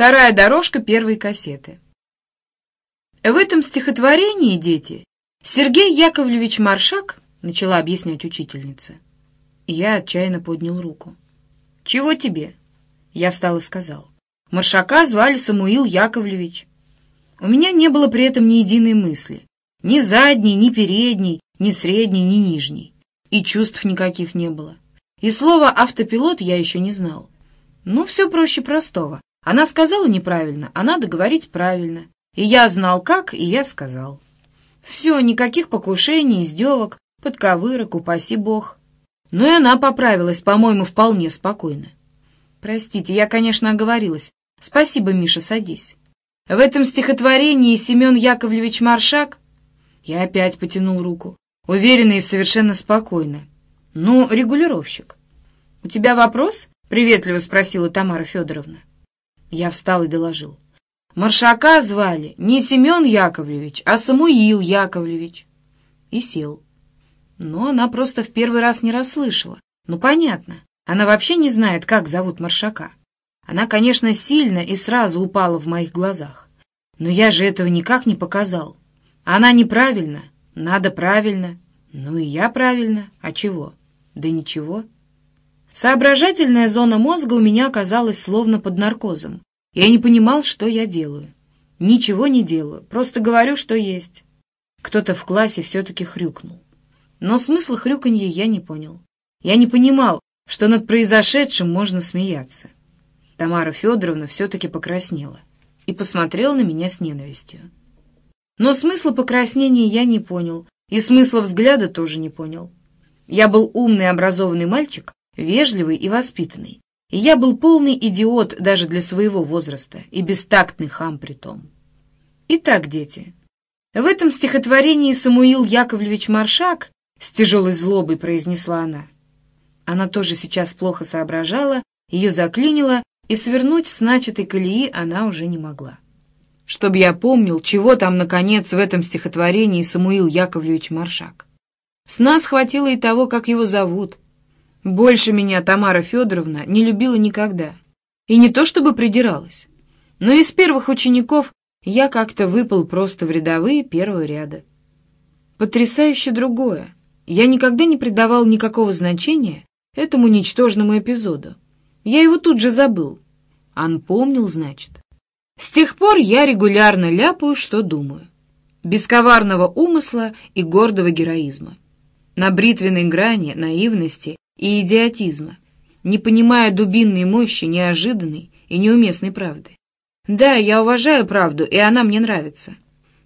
Вторая дорожка первой кассеты. В этом стихотворении, дети, Сергей Яковлевич Маршак, начала объяснять учительница. Я отчаянно поднял руку. «Чего тебе?» Я встал и сказал. Маршака звали Самуил Яковлевич. У меня не было при этом ни единой мысли. Ни задней, ни передней, ни средней, ни нижней. И чувств никаких не было. И слова «автопилот» я еще не знал. Ну, все проще простого. Она сказала неправильно, а надо говорить правильно. И я знал как, и я сказал. Все, никаких покушений, издевок, подковырок, упаси бог. Но и она поправилась, по-моему, вполне спокойно. Простите, я, конечно, оговорилась. Спасибо, Миша, садись. В этом стихотворении Семен Яковлевич Маршак... Я опять потянул руку, уверенно и совершенно спокойно. Ну, регулировщик. «У тебя вопрос?» — приветливо спросила Тамара Федоровна. Я встал и доложил. Маршака звали не Семен Яковлевич, а Самуил Яковлевич. И сел. Но она просто в первый раз не расслышала. Ну, понятно. Она вообще не знает, как зовут Маршака. Она, конечно, сильно и сразу упала в моих глазах. Но я же этого никак не показал. Она неправильно, надо правильно. Ну и я правильно. А чего? Да ничего. Соображательная зона мозга у меня оказалась словно под наркозом. Я не понимал, что я делаю. Ничего не делаю, просто говорю, что есть. Кто-то в классе все-таки хрюкнул. Но смысла хрюканья я не понял. Я не понимал, что над произошедшим можно смеяться. Тамара Федоровна все-таки покраснела и посмотрела на меня с ненавистью. Но смысла покраснения я не понял, и смысла взгляда тоже не понял. Я был умный образованный мальчик, вежливый и воспитанный. И я был полный идиот даже для своего возраста, и бестактный хам при том. Итак, дети, в этом стихотворении Самуил Яковлевич Маршак с тяжелой злобой произнесла она. Она тоже сейчас плохо соображала, ее заклинило, и свернуть с начатой колеи она уже не могла. Чтоб я помнил, чего там, наконец, в этом стихотворении Самуил Яковлевич Маршак. С нас хватило и того, как его зовут. Больше меня Тамара Федоровна не любила никогда. И не то чтобы придиралась. Но из первых учеников я как-то выпал просто в рядовые первого ряда. Потрясающе другое. Я никогда не придавал никакого значения этому ничтожному эпизоду. Я его тут же забыл. Ан помнил, значит. С тех пор я регулярно ляпаю, что думаю. Без коварного умысла и гордого героизма на бритвенной грани наивности и идиотизма, не понимая дубинной мощи неожиданной и неуместной правды. Да, я уважаю правду, и она мне нравится.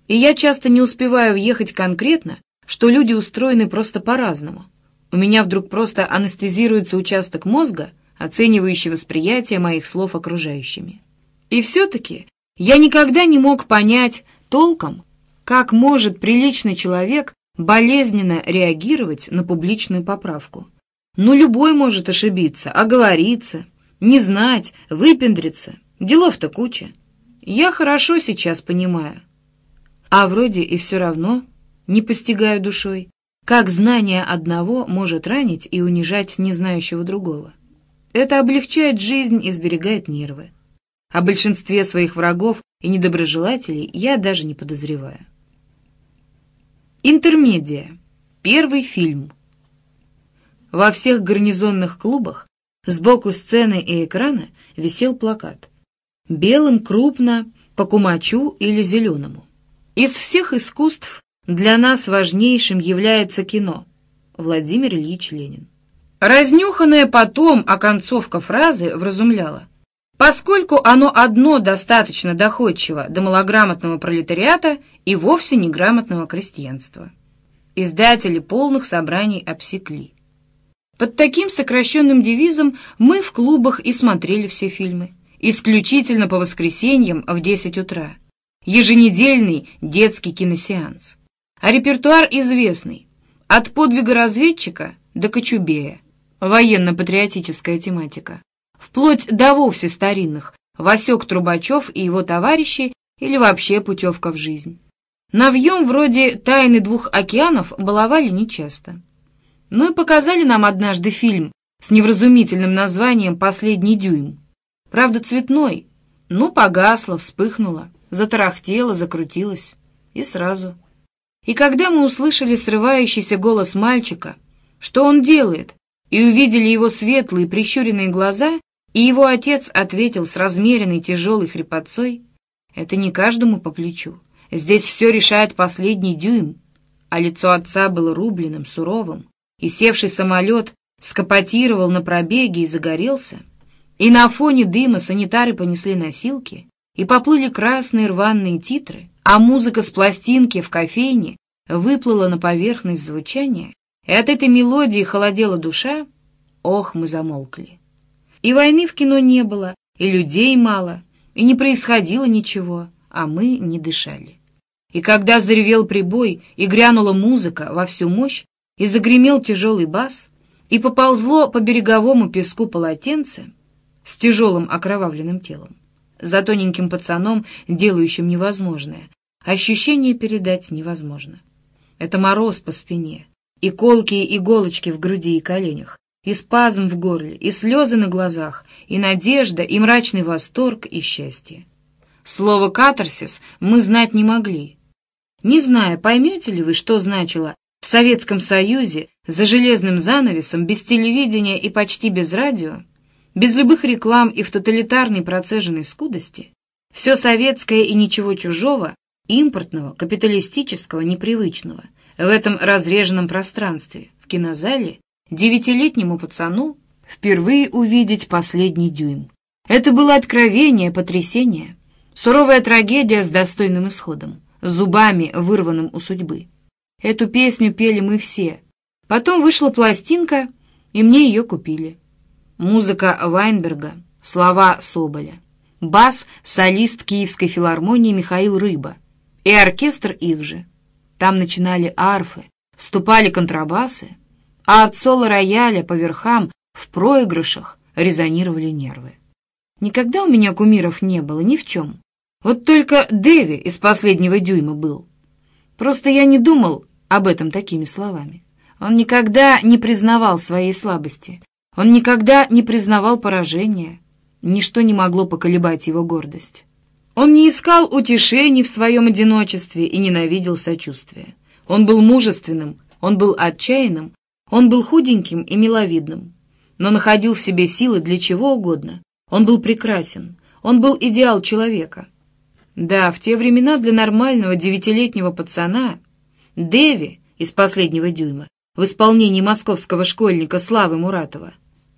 И я часто не успеваю въехать конкретно, что люди устроены просто по-разному. У меня вдруг просто анестезируется участок мозга, оценивающий восприятие моих слов окружающими. И все-таки я никогда не мог понять толком, как может приличный человек болезненно реагировать на публичную поправку. Ну, любой может ошибиться, оговориться, не знать, выпендриться. Делов-то куча. Я хорошо сейчас понимаю. А вроде и все равно не постигаю душой, как знание одного может ранить и унижать незнающего другого. Это облегчает жизнь и сберегает нервы. О большинстве своих врагов и недоброжелателей я даже не подозреваю. Интермедия. Первый фильм. Во всех гарнизонных клубах сбоку сцены и экрана висел плакат. Белым крупно, по кумачу или зеленому. Из всех искусств для нас важнейшим является кино. Владимир Ильич Ленин. Разнюханная потом оконцовка фразы вразумляла. Поскольку оно одно достаточно доходчиво до малограмотного пролетариата и вовсе неграмотного крестьянства. Издатели полных собраний обсекли. Под таким сокращенным девизом мы в клубах и смотрели все фильмы. Исключительно по воскресеньям в 10 утра. Еженедельный детский киносеанс. А репертуар известный. От подвига разведчика до Кочубея. Военно-патриотическая тематика вплоть до вовсе старинных, Васек Трубачев и его товарищи или вообще путевка в жизнь. Навьем вроде «Тайны двух океанов» баловали нечасто. Ну и показали нам однажды фильм с невразумительным названием «Последний дюйм». Правда, цветной, Ну, погасла, вспыхнула, затарахтела, закрутилась. И сразу. И когда мы услышали срывающийся голос мальчика, что он делает, и увидели его светлые прищуренные глаза, и его отец ответил с размеренной тяжелой хрипотцой, это не каждому по плечу. Здесь все решает последний дюйм. А лицо отца было рубленым, суровым, и севший самолет скопотировал на пробеге и загорелся. И на фоне дыма санитары понесли носилки, и поплыли красные рваные титры, а музыка с пластинки в кофейне выплыла на поверхность звучания, и от этой мелодии холодела душа, ох, мы замолкли. И войны в кино не было, и людей мало, и не происходило ничего, а мы не дышали. И когда заревел прибой, и грянула музыка во всю мощь, и загремел тяжелый бас, и поползло по береговому песку полотенце с тяжелым окровавленным телом, за тоненьким пацаном, делающим невозможное, ощущение передать невозможно. Это мороз по спине, и колкие иголочки в груди и коленях, и спазм в горле, и слезы на глазах, и надежда, и мрачный восторг, и счастье. Слово «катарсис» мы знать не могли. Не зная, поймете ли вы, что значило в Советском Союзе за железным занавесом, без телевидения и почти без радио, без любых реклам и в тоталитарной процеженной скудости, все советское и ничего чужого, импортного, капиталистического, непривычного, в этом разреженном пространстве, в кинозале, девятилетнему пацану впервые увидеть последний дюйм. Это было откровение, потрясение, суровая трагедия с достойным исходом, зубами, вырванным у судьбы. Эту песню пели мы все. Потом вышла пластинка, и мне ее купили. Музыка Вайнберга, слова Соболя. Бас — солист Киевской филармонии Михаил Рыба. И оркестр их же. Там начинали арфы, вступали контрабасы, а от соло рояля по верхам в проигрышах резонировали нервы. Никогда у меня кумиров не было ни в чем. Вот только Дэви из последнего дюйма был. Просто я не думал об этом такими словами. Он никогда не признавал своей слабости. Он никогда не признавал поражения. Ничто не могло поколебать его гордость. Он не искал утешений в своем одиночестве и ненавидел сочувствия. Он был мужественным, он был отчаянным, он был худеньким и миловидным, но находил в себе силы для чего угодно. Он был прекрасен, он был идеал человека. Да, в те времена для нормального девятилетнего пацана Деви из последнего дюйма в исполнении московского школьника Славы Муратова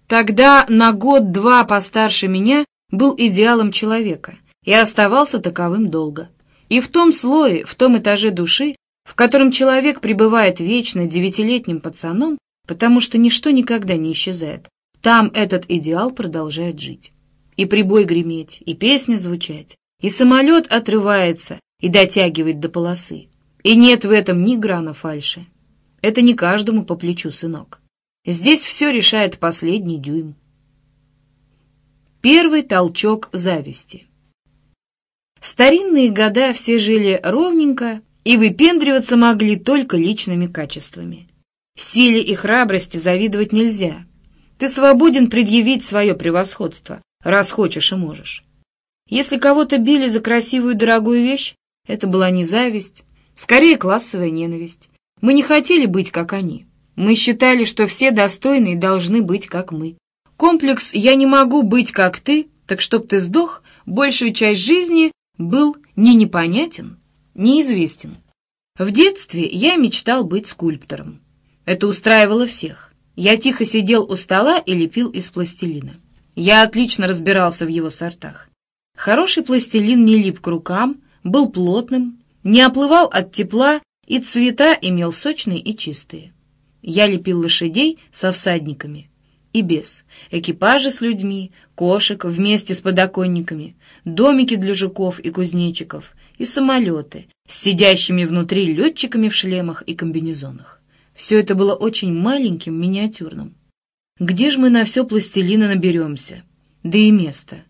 тогда на год-два постарше меня был идеалом человека и оставался таковым долго. И в том слое, в том этаже души, в котором человек пребывает вечно девятилетним пацаном, потому что ничто никогда не исчезает. Там этот идеал продолжает жить. И прибой греметь, и песня звучать, и самолет отрывается и дотягивает до полосы. И нет в этом ни грана фальши. Это не каждому по плечу, сынок. Здесь все решает последний дюйм. Первый толчок зависти. В старинные года все жили ровненько и выпендриваться могли только личными качествами. Силе и храбрости завидовать нельзя. Ты свободен предъявить свое превосходство, раз хочешь и можешь. Если кого-то били за красивую дорогую вещь, это была не зависть, скорее классовая ненависть. Мы не хотели быть, как они. Мы считали, что все достойные должны быть, как мы. Комплекс «я не могу быть, как ты», так чтоб ты сдох, большую часть жизни был не непонятен, неизвестен. В детстве я мечтал быть скульптором. Это устраивало всех. Я тихо сидел у стола и лепил из пластилина. Я отлично разбирался в его сортах. Хороший пластилин не лип к рукам, был плотным, не оплывал от тепла и цвета имел сочные и чистые. Я лепил лошадей со всадниками и без, экипажи с людьми, кошек вместе с подоконниками, домики для жуков и кузнечиков и самолеты с сидящими внутри летчиками в шлемах и комбинезонах. Все это было очень маленьким, миниатюрным. Где же мы на все пластилина наберемся? Да и место.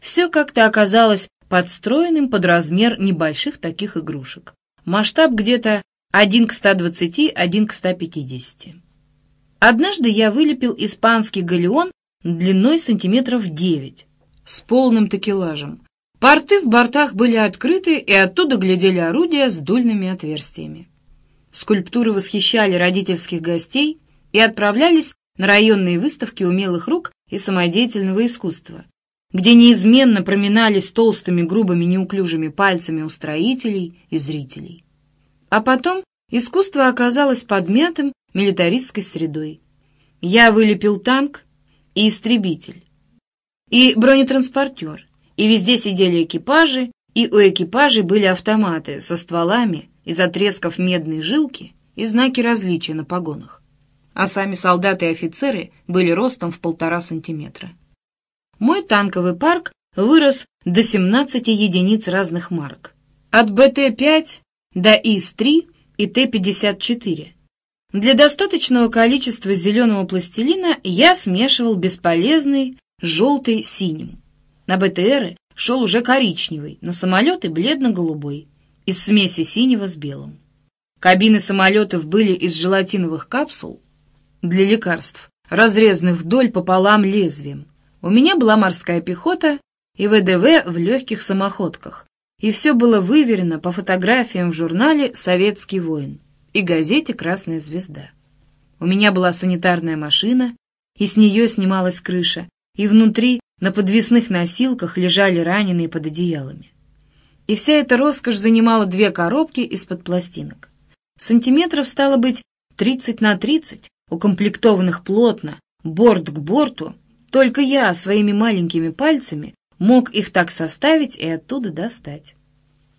Все как-то оказалось подстроенным под размер небольших таких игрушек. Масштаб где-то 1 к 120, 1 к 150. Однажды я вылепил испанский галеон длиной сантиметров 9 с полным такелажем, Порты в бортах были открыты, и оттуда глядели орудия с дульными отверстиями. Скульптуры восхищали родительских гостей и отправлялись на районные выставки умелых рук и самодеятельного искусства, где неизменно проминались толстыми, грубыми, неуклюжими пальцами устроителей и зрителей. А потом искусство оказалось подмятым милитаристской средой. Я вылепил танк и истребитель, и бронетранспортер, и везде сидели экипажи, и у экипажей были автоматы со стволами из отрезков медной жилки и знаки различия на погонах. А сами солдаты и офицеры были ростом в полтора сантиметра. Мой танковый парк вырос до 17 единиц разных марок. От БТ-5 до ИС-3 и Т-54. Для достаточного количества зеленого пластилина я смешивал бесполезный желтый с синим. На БТРы шел уже коричневый, на самолеты бледно-голубой, из смеси синего с белым. Кабины самолетов были из желатиновых капсул для лекарств, разрезанных вдоль пополам лезвием, у меня была морская пехота и ВДВ в легких самоходках, и все было выверено по фотографиям в журнале «Советский воин» и газете «Красная звезда». У меня была санитарная машина, и с нее снималась крыша, и внутри на подвесных носилках лежали раненые под одеялами. И вся эта роскошь занимала две коробки из-под пластинок. Сантиметров стало быть 30 на 30, укомплектованных плотно, борт к борту, только я своими маленькими пальцами мог их так составить и оттуда достать.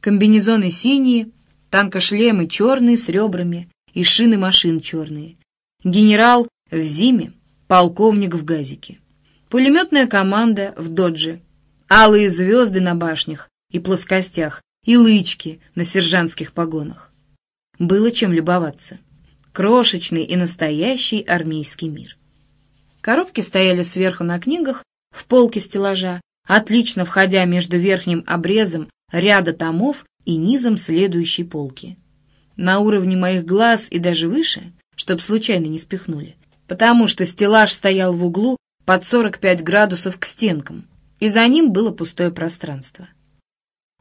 Комбинезоны синие, танкошлемы черные с ребрами и шины машин черные. Генерал в зиме, полковник в газике. Пулеметная команда в додже. Алые звезды на башнях и плоскостях и лычки на сержантских погонах. Было чем любоваться. Крошечный и настоящий армейский мир. Коробки стояли сверху на книгах, в полке стеллажа, отлично входя между верхним обрезом ряда томов и низом следующей полки. На уровне моих глаз и даже выше, чтоб случайно не спихнули, потому что стеллаж стоял в углу под 45 градусов к стенкам, и за ним было пустое пространство.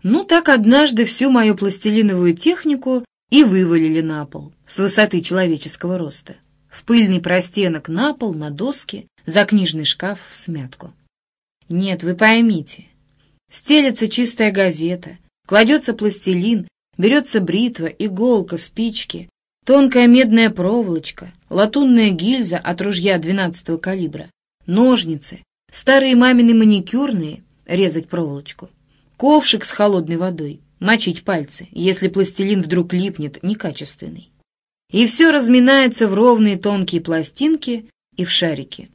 Ну, так однажды всю мою пластилиновую технику и вывалили на пол с высоты человеческого роста в пыльный простенок на пол, на доски, за книжный шкаф в смятку. Нет, вы поймите, стелется чистая газета, кладется пластилин, берется бритва, иголка, спички, тонкая медная проволочка, латунная гильза от ружья 12 калибра, ножницы, старые мамины маникюрные, резать проволочку, ковшик с холодной водой, мочить пальцы, если пластилин вдруг липнет, некачественный и все разминается в ровные тонкие пластинки и в шарики,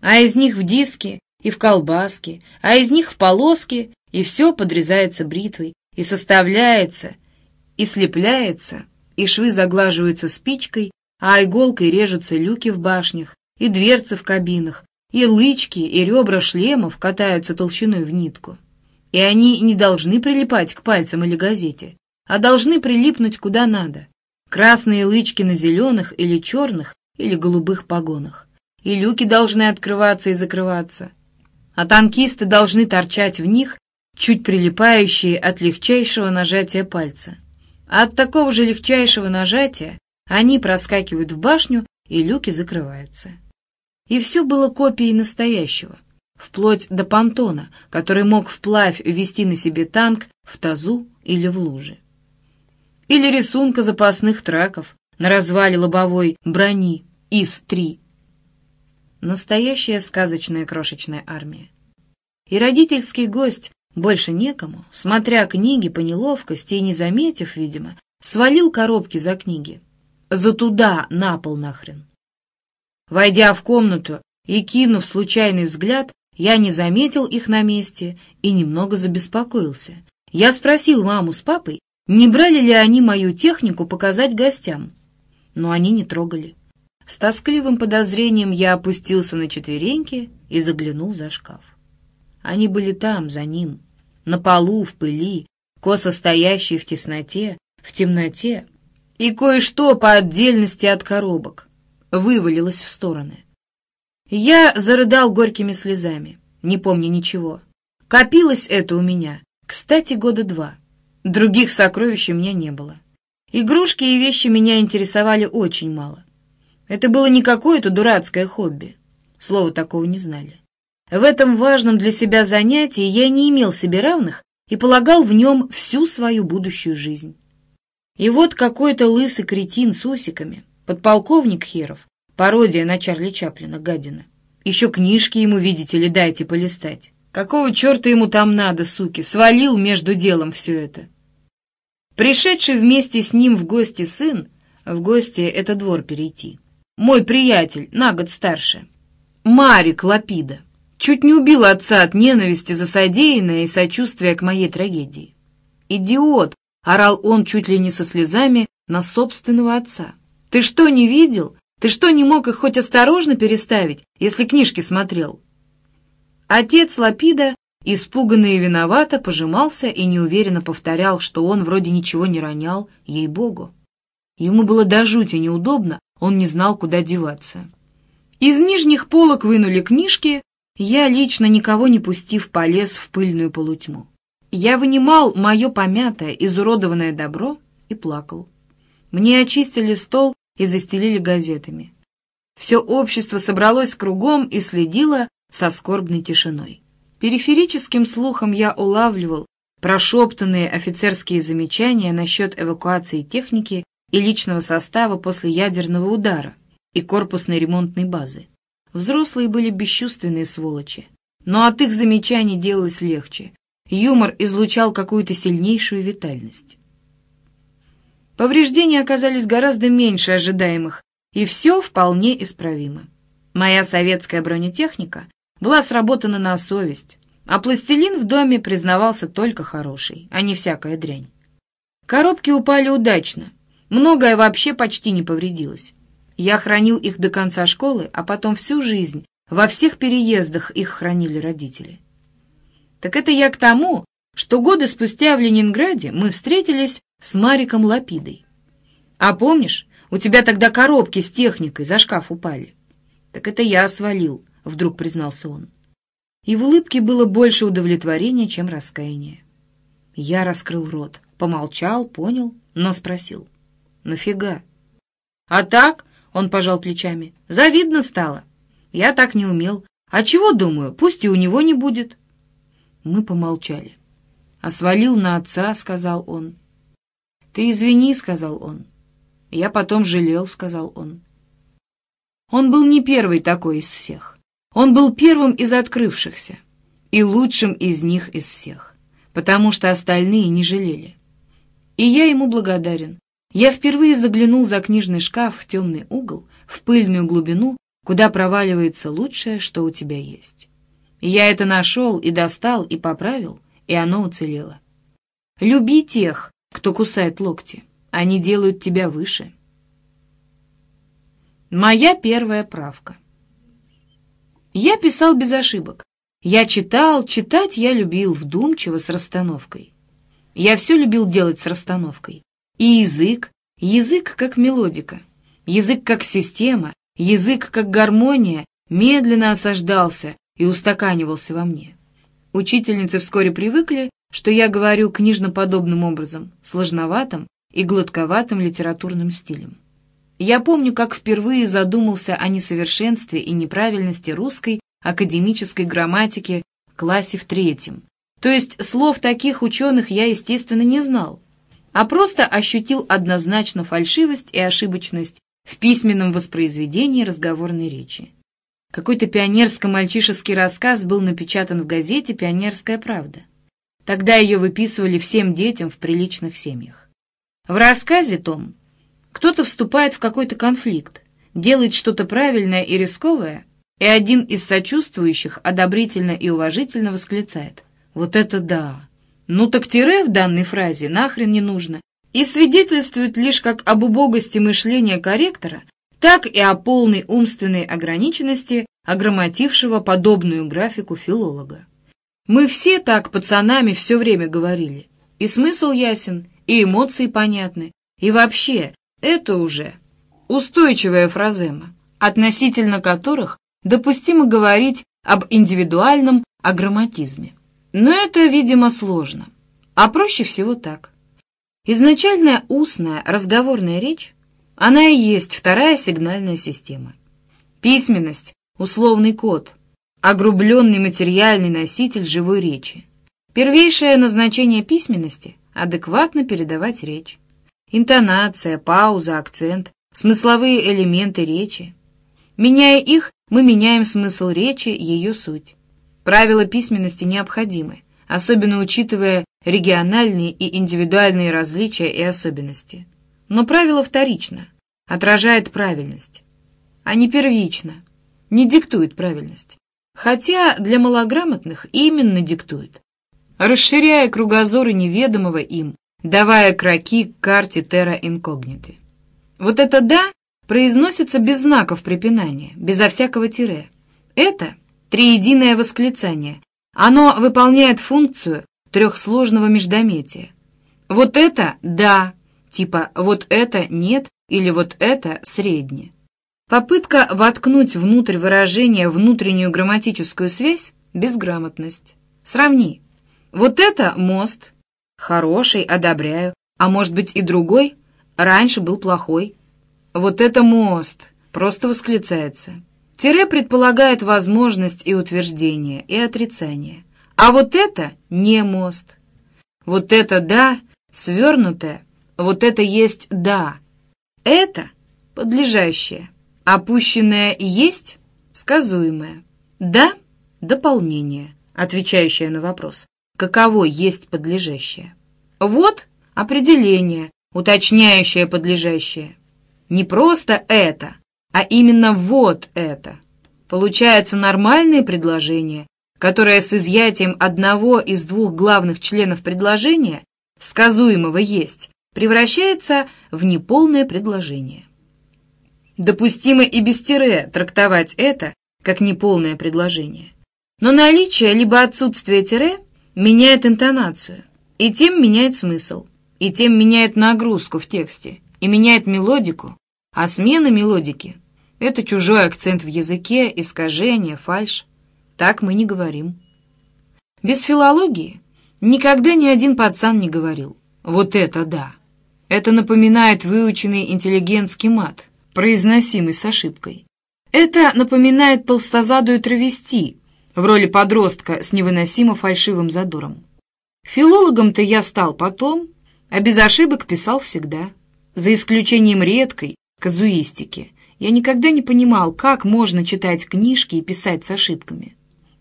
а из них в диски и в колбаски, а из них в полоски, и все подрезается бритвой, и составляется, и слепляется, и швы заглаживаются спичкой, а иголкой режутся люки в башнях, и дверцы в кабинах, и лычки, и ребра шлемов катаются толщиной в нитку. И они не должны прилипать к пальцам или газете, а должны прилипнуть куда надо, красные лычки на зеленых или черных или голубых погонах. И люки должны открываться и закрываться. А танкисты должны торчать в них, чуть прилипающие от легчайшего нажатия пальца. А от такого же легчайшего нажатия они проскакивают в башню, и люки закрываются. И все было копией настоящего, вплоть до понтона, который мог вплавь вести на себе танк в тазу или в луже или рисунка запасных траков на развале лобовой брони ИС-3. Настоящая сказочная крошечная армия. И родительский гость, больше некому, смотря книги по неловкости и не заметив, видимо, свалил коробки за книги. За туда, на пол нахрен. Войдя в комнату и кинув случайный взгляд, я не заметил их на месте и немного забеспокоился. Я спросил маму с папой, не брали ли они мою технику показать гостям. Но они не трогали. С тоскливым подозрением я опустился на четвереньки и заглянул за шкаф. Они были там, за ним, на полу, в пыли, косо стоящие в тесноте, в темноте, и кое-что по отдельности от коробок вывалилось в стороны. Я зарыдал горькими слезами, не помня ничего. Копилось это у меня, Кстати, года два. Других сокровищ у меня не было. Игрушки и вещи меня интересовали очень мало. Это было не какое-то дурацкое хобби. Слова такого не знали. В этом важном для себя занятии я не имел себе равных и полагал в нем всю свою будущую жизнь. И вот какой-то лысый кретин с усиками, подполковник Херов, пародия на Чарли Чаплина, гадина. Еще книжки ему, видите ли, дайте полистать. Какого черта ему там надо, суки, свалил между делом все это. Пришедший вместе с ним в гости сын, в гости это двор перейти, мой приятель, на год старше, Марик Лапида, чуть не убил отца от ненависти за содеянное и сочувствия к моей трагедии. «Идиот!» — орал он чуть ли не со слезами на собственного отца. «Ты что, не видел? Ты что, не мог их хоть осторожно переставить, если книжки смотрел?» Отец Лапида, испуганный и виновато, пожимался и неуверенно повторял, что он вроде ничего не ронял, ей-богу. Ему было до жути неудобно, он не знал, куда деваться. Из нижних полок вынули книжки, я, лично никого не пустив, полез в пыльную полутьму. Я вынимал мое помятое, изуродованное добро и плакал. Мне очистили стол и застелили газетами. Все общество собралось кругом и следило со скорбной тишиной. Периферическим слухом я улавливал прошептанные офицерские замечания насчет эвакуации техники и личного состава после ядерного удара и корпусной ремонтной базы. Взрослые были бесчувственные сволочи, но от их замечаний делалось легче. Юмор излучал какую-то сильнейшую витальность. Повреждения оказались гораздо меньше ожидаемых, и все вполне исправимо. Моя советская бронетехника была сработана на совесть, а пластилин в доме признавался только хороший, а не всякая дрянь. Коробки упали удачно, многое вообще почти не повредилось. Я хранил их до конца школы, а потом всю жизнь во всех переездах их хранили родители. Так это я к тому, что годы спустя в Ленинграде мы встретились с Мариком Лапидой. А помнишь, у тебя тогда коробки с техникой за шкаф упали? Так это я свалил, вдруг признался он. И в улыбке было больше удовлетворения, чем раскаяния. Я раскрыл рот, помолчал, понял, но спросил. «Нафига?» «А так, он пожал плечами. «Завидно стало. Я так не умел. А чего, думаю, пусть и у него не будет». Мы помолчали. «А свалил на отца», — сказал он. «Ты извини», — сказал он. «Я потом жалел», — сказал он. Он был не первый такой из всех. Он был первым из открывшихся и лучшим из них из всех, потому что остальные не жалели. И я ему благодарен. Я впервые заглянул за книжный шкаф в темный угол, в пыльную глубину, куда проваливается лучшее, что у тебя есть. Я это нашел и достал, и поправил, и оно уцелело. Люби тех, кто кусает локти. Они делают тебя выше. Моя первая правка. Я писал без ошибок. Я читал, читать я любил вдумчиво с расстановкой. Я все любил делать с расстановкой. И язык, язык как мелодика, язык как система, язык как гармония медленно осаждался и устаканивался во мне. Учительницы вскоре привыкли, что я говорю книжноподобным образом, сложноватым и гладковатым литературным стилем. Я помню, как впервые задумался о несовершенстве и неправильности русской академической грамматики в классе в третьем. То есть слов таких ученых я, естественно, не знал, а просто ощутил однозначно фальшивость и ошибочность в письменном воспроизведении разговорной речи. Какой-то пионерско-мальчишеский рассказ был напечатан в газете «Пионерская правда». Тогда ее выписывали всем детям в приличных семьях. В рассказе том кто-то вступает в какой-то конфликт, делает что-то правильное и рисковое, и один из сочувствующих одобрительно и уважительно восклицает «Вот это да!» Ну так тире в данной фразе нахрен не нужно. И свидетельствует лишь как об убогости мышления корректора, так и о полной умственной ограниченности ограмотившего подобную графику филолога. Мы все так пацанами все время говорили. И смысл ясен, и эмоции понятны, и вообще это уже устойчивая фразема, относительно которых допустимо говорить об индивидуальном агроматизме. Но это, видимо, сложно. А проще всего так. Изначальная устная разговорная речь, она и есть вторая сигнальная система. Письменность — условный код, огрубленный материальный носитель живой речи. Первейшее назначение письменности — адекватно передавать речь. Интонация, пауза, акцент, смысловые элементы речи. Меняя их, мы меняем смысл речи, ее суть. Правила письменности необходимы, особенно учитывая региональные и индивидуальные различия и особенности. Но правило вторично, отражает правильность, а не первично, не диктует правильность. Хотя для малограмотных именно диктует, расширяя кругозоры неведомого им, давая кроки к карте терра инкогниты. Вот это «да» произносится без знаков препинания, безо всякого тире. Это триединое восклицание. Оно выполняет функцию трехсложного междометия. Вот это «да», типа «вот это нет» или «вот это среднее». Попытка воткнуть внутрь выражения внутреннюю грамматическую связь — безграмотность. Сравни. Вот это мост. Хороший, одобряю. А может быть и другой? Раньше был плохой. Вот это мост. Просто восклицается. Тире предполагает возможность и утверждение, и отрицание. А вот это не мост. Вот это «да» свернутое, вот это есть «да». Это подлежащее, опущенное есть сказуемое. «Да» — дополнение, отвечающее на вопрос, каково есть подлежащее. Вот определение, уточняющее подлежащее. Не просто это, а именно вот это. Получается нормальное предложение, которое с изъятием одного из двух главных членов предложения, сказуемого есть, превращается в неполное предложение. Допустимо и без тире трактовать это как неполное предложение. Но наличие либо отсутствие тире меняет интонацию, и тем меняет смысл, и тем меняет нагрузку в тексте, и меняет мелодику, а смена мелодики это чужой акцент в языке, искажение, фальшь. Так мы не говорим. Без филологии никогда ни один пацан не говорил. Вот это да! Это напоминает выученный интеллигентский мат, произносимый с ошибкой. Это напоминает толстозадую травести в роли подростка с невыносимо фальшивым задором. Филологом-то я стал потом, а без ошибок писал всегда, за исключением редкой казуистики, я никогда не понимал, как можно читать книжки и писать с ошибками.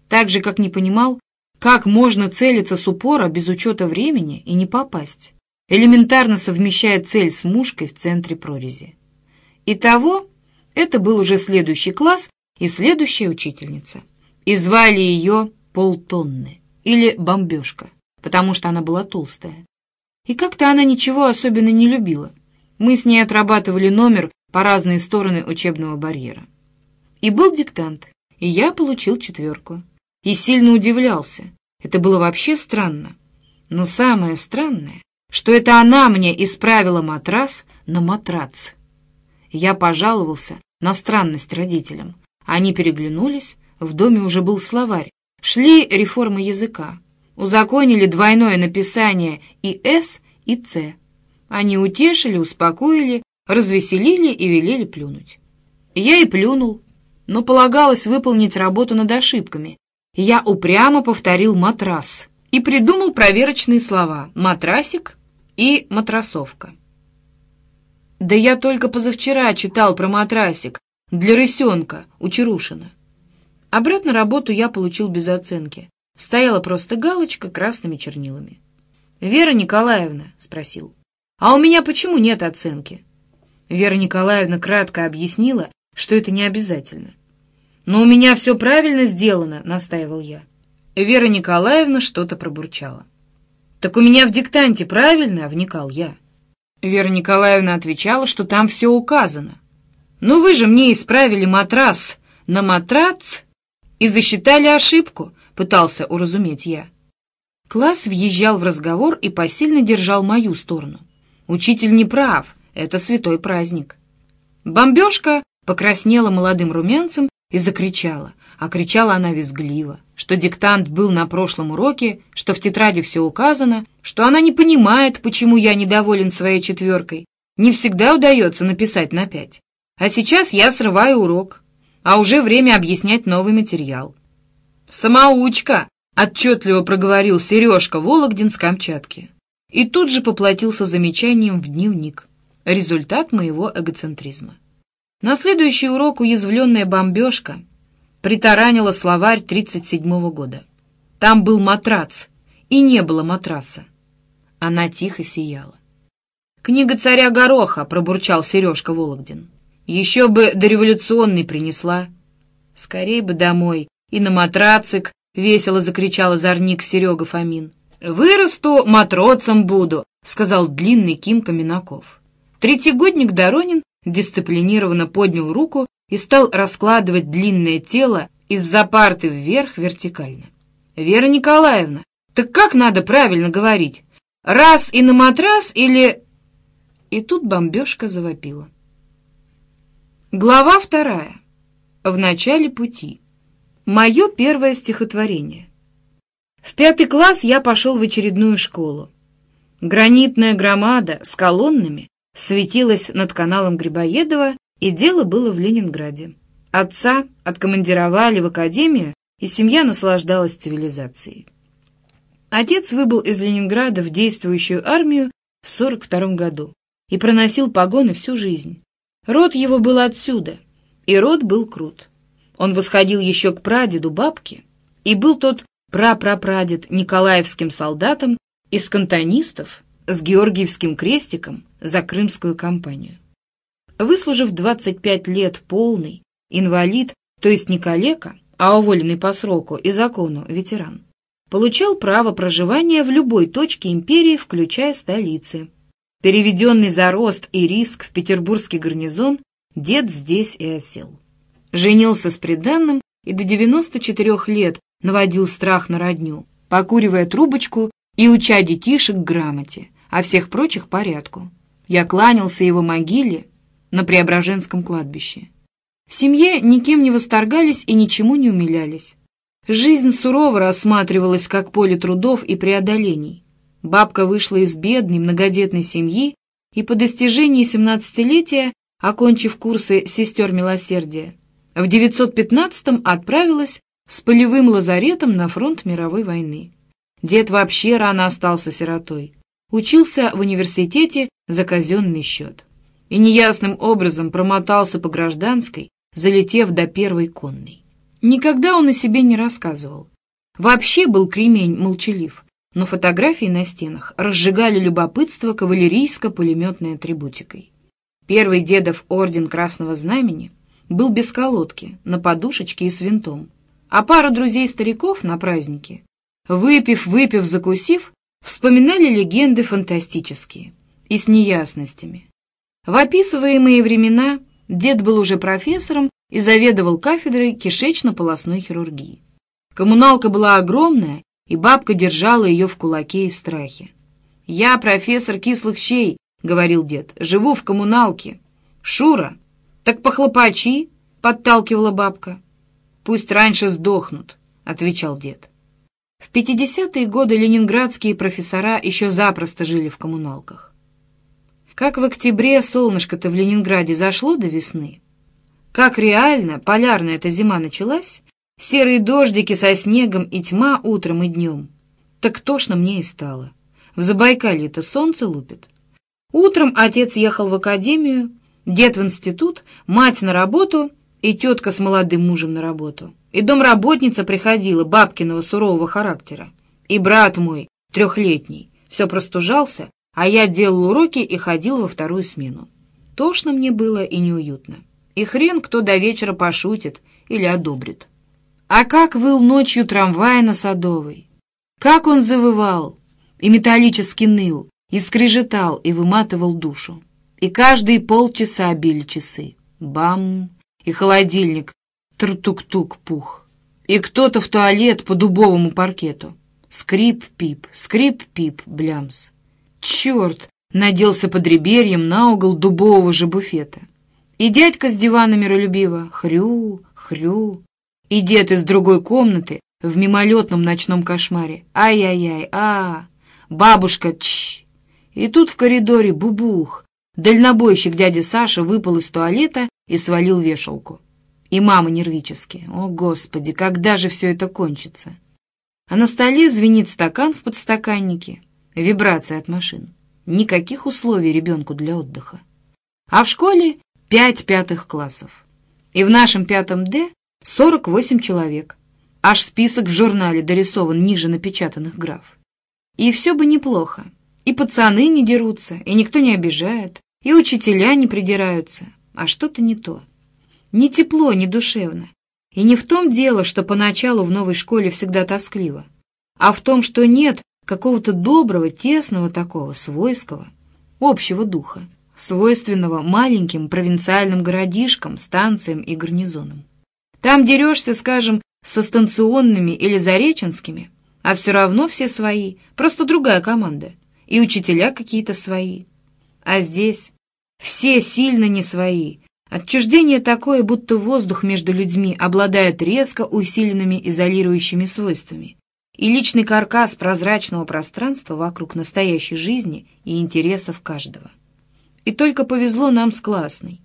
Так же, как не понимал, как можно целиться с упора без учета времени и не попасть, элементарно совмещая цель с мушкой в центре прорези. Итого, это был уже следующий класс и следующая учительница. И звали ее полтонны или бомбежка, потому что она была толстая. И как-то она ничего особенно не любила. Мы с ней отрабатывали номер по разные стороны учебного барьера. И был диктант, и я получил четверку. И сильно удивлялся. Это было вообще странно. Но самое странное, что это она мне исправила матрас на матрац. Я пожаловался на странность родителям. Они переглянулись, в доме уже был словарь. Шли реформы языка. Узаконили двойное написание и «с», и «ц». Они утешили, успокоили, развеселили и велели плюнуть. Я и плюнул, но полагалось выполнить работу над ошибками. Я упрямо повторил «матрас» и придумал проверочные слова «матрасик» и «матрасовка». Да я только позавчера читал про матрасик для рысенка у Чарушина. Обратно работу я получил без оценки. Стояла просто галочка красными чернилами. «Вера Николаевна?» — спросил. «А у меня почему нет оценки?» Вера Николаевна кратко объяснила, что это не обязательно. «Но у меня все правильно сделано», — настаивал я. Вера Николаевна что-то пробурчала. «Так у меня в диктанте правильно?» — вникал я. Вера Николаевна отвечала, что там все указано. «Ну вы же мне исправили матрас на матрац и засчитали ошибку», — пытался уразуметь я. Класс въезжал в разговор и посильно держал мою сторону. Учитель не прав, это святой праздник. Бомбежка покраснела молодым румянцем и закричала, а кричала она визгливо, что диктант был на прошлом уроке, что в тетради все указано, что она не понимает, почему я недоволен своей четверкой. Не всегда удается написать на пять. А сейчас я срываю урок, а уже время объяснять новый материал. «Самоучка!» — отчетливо проговорил Сережка Вологдин с Камчатки. И тут же поплатился замечанием в дневник. Результат моего эгоцентризма. На следующий урок уязвленная бомбежка притаранила словарь 37-го года. Там был матрац, и не было матраса. Она тихо сияла. «Книга царя Гороха», — пробурчал Сережка Вологдин. «Еще бы дореволюционный принесла». «Скорей бы домой, и на матрацик», — весело закричал озорник Серега Фомин. «Вырасту, матроцем буду», — сказал длинный Ким Каменаков. Третьегодник Доронин дисциплинированно поднял руку и стал раскладывать длинное тело из-за парты вверх вертикально. «Вера Николаевна, так как надо правильно говорить? Раз и на матрас или...» И тут бомбежка завопила. Глава вторая. В начале пути. Мое первое стихотворение. В пятый класс я пошел в очередную школу. Гранитная громада с колоннами светилась над каналом Грибоедова, и дело было в Ленинграде. Отца откомандировали в академию, и семья наслаждалась цивилизацией. Отец выбыл из Ленинграда в действующую армию в 42 году и проносил погоны всю жизнь. Род его был отсюда, и род был крут. Он восходил еще к прадеду бабки, и был тот прапрапрадед николаевским солдатом из кантонистов с Георгиевским крестиком за крымскую кампанию. Выслужив 25 лет полный, инвалид, то есть не калека, а уволенный по сроку и закону ветеран, получал право проживания в любой точке империи, включая столицы. Переведенный за рост и риск в петербургский гарнизон, дед здесь и осел. Женился с приданным и до 94 лет наводил страх на родню, покуривая трубочку и уча детишек грамоте, а всех прочих порядку. Я кланялся его могиле на Преображенском кладбище. В семье никем не восторгались и ничему не умилялись. Жизнь сурово рассматривалась как поле трудов и преодолений. Бабка вышла из бедной многодетной семьи и по достижении семнадцатилетия, окончив курсы сестер милосердия, в 915-м отправилась с полевым лазаретом на фронт мировой войны. Дед вообще рано остался сиротой учился в университете за казенный счет и неясным образом промотался по гражданской, залетев до первой конной. Никогда он о себе не рассказывал. Вообще был кремень молчалив, но фотографии на стенах разжигали любопытство кавалерийско-пулеметной атрибутикой. Первый дедов орден Красного Знамени был без колодки, на подушечке и с винтом, а пара друзей-стариков на празднике, выпив, выпив, закусив, Вспоминали легенды фантастические и с неясностями. В описываемые времена дед был уже профессором и заведовал кафедрой кишечно-полостной хирургии. Коммуналка была огромная, и бабка держала ее в кулаке и в страхе. «Я профессор кислых щей», — говорил дед, — «живу в коммуналке». «Шура, так похлопачи», — подталкивала бабка. «Пусть раньше сдохнут», — отвечал дед. В 50-е годы ленинградские профессора еще запросто жили в коммуналках. Как в октябре солнышко-то в Ленинграде зашло до весны, как реально полярная эта зима началась, серые дождики со снегом и тьма утром и днем, так тошно мне и стало. В Забайкалье это солнце лупит. Утром отец ехал в академию, дед в институт, мать на работу и тетка с молодым мужем на работу. И домработница приходила, бабкиного сурового характера. И брат мой, трехлетний, все простужался, а я делал уроки и ходил во вторую смену. Тошно мне было и неуютно. И хрен кто до вечера пошутит или одобрит. А как выл ночью трамвай на Садовой! Как он завывал! И металлически ныл, и скрежетал, и выматывал душу. И каждые полчаса били часы. Бам! И холодильник Тр-тук-тук пух. И кто-то в туалет по дубовому паркету. Скрип-пип, скрип-пип, блямс. Черт! Наделся под реберьем на угол дубового же буфета. И дядька с дивана миролюбиво. Хрю, Хрю. И дед из другой комнаты в мимолетном ночном кошмаре. Ай-яй-яй, а, бабушка, чш. И тут в коридоре бубух. Дальнобойщик дядя Саша выпал из туалета и свалил вешалку. И мама нервически. О, Господи, когда же все это кончится? А на столе звенит стакан в подстаканнике. Вибрация от машин. Никаких условий ребенку для отдыха. А в школе пять пятых классов. И в нашем пятом «Д» 48 человек. Аж список в журнале дорисован ниже напечатанных граф. И все бы неплохо. И пацаны не дерутся, и никто не обижает, и учителя не придираются. А что-то не то. Не тепло, не душевно. И не в том дело, что поначалу в новой школе всегда тоскливо, а в том, что нет какого-то доброго, тесного такого, свойского, общего духа, свойственного маленьким провинциальным городишкам, станциям и гарнизонам. Там дерешься, скажем, со станционными или зареченскими, а все равно все свои, просто другая команда, и учителя какие-то свои. А здесь все сильно не свои. Отчуждение такое, будто воздух между людьми обладает резко усиленными изолирующими свойствами, и личный каркас прозрачного пространства вокруг настоящей жизни и интересов каждого. И только повезло нам с классной.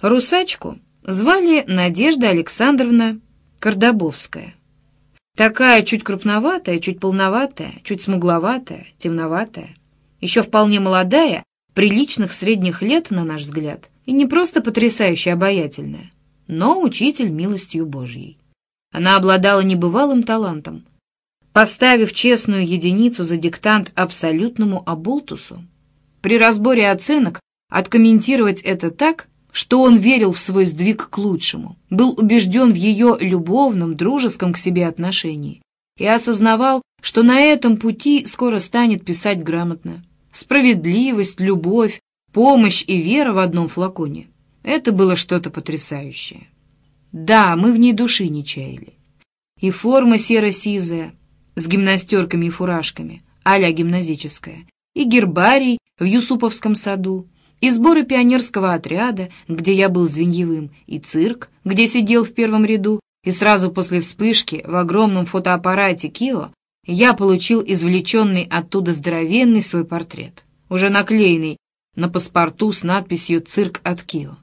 Русачку звали Надежда Александровна Кордобовская. Такая чуть крупноватая, чуть полноватая, чуть смугловатая, темноватая. Еще вполне молодая, приличных средних лет, на наш взгляд, и не просто потрясающе обаятельная, но учитель милостью Божьей. Она обладала небывалым талантом. Поставив честную единицу за диктант абсолютному оболтусу, при разборе оценок откомментировать это так, что он верил в свой сдвиг к лучшему, был убежден в ее любовном, дружеском к себе отношении и осознавал, что на этом пути скоро станет писать грамотно. Справедливость, любовь, помощь и вера в одном флаконе — это было что-то потрясающее. Да, мы в ней души не чаяли. И форма серо-сизая, с гимнастерками и фуражками, а-ля гимназическая, и гербарий в Юсуповском саду, и сборы пионерского отряда, где я был звеньевым, и цирк, где сидел в первом ряду, и сразу после вспышки в огромном фотоаппарате Кио я получил извлеченный оттуда здоровенный свой портрет, уже наклеенный на паспорту с надписью «Цирк от Кио».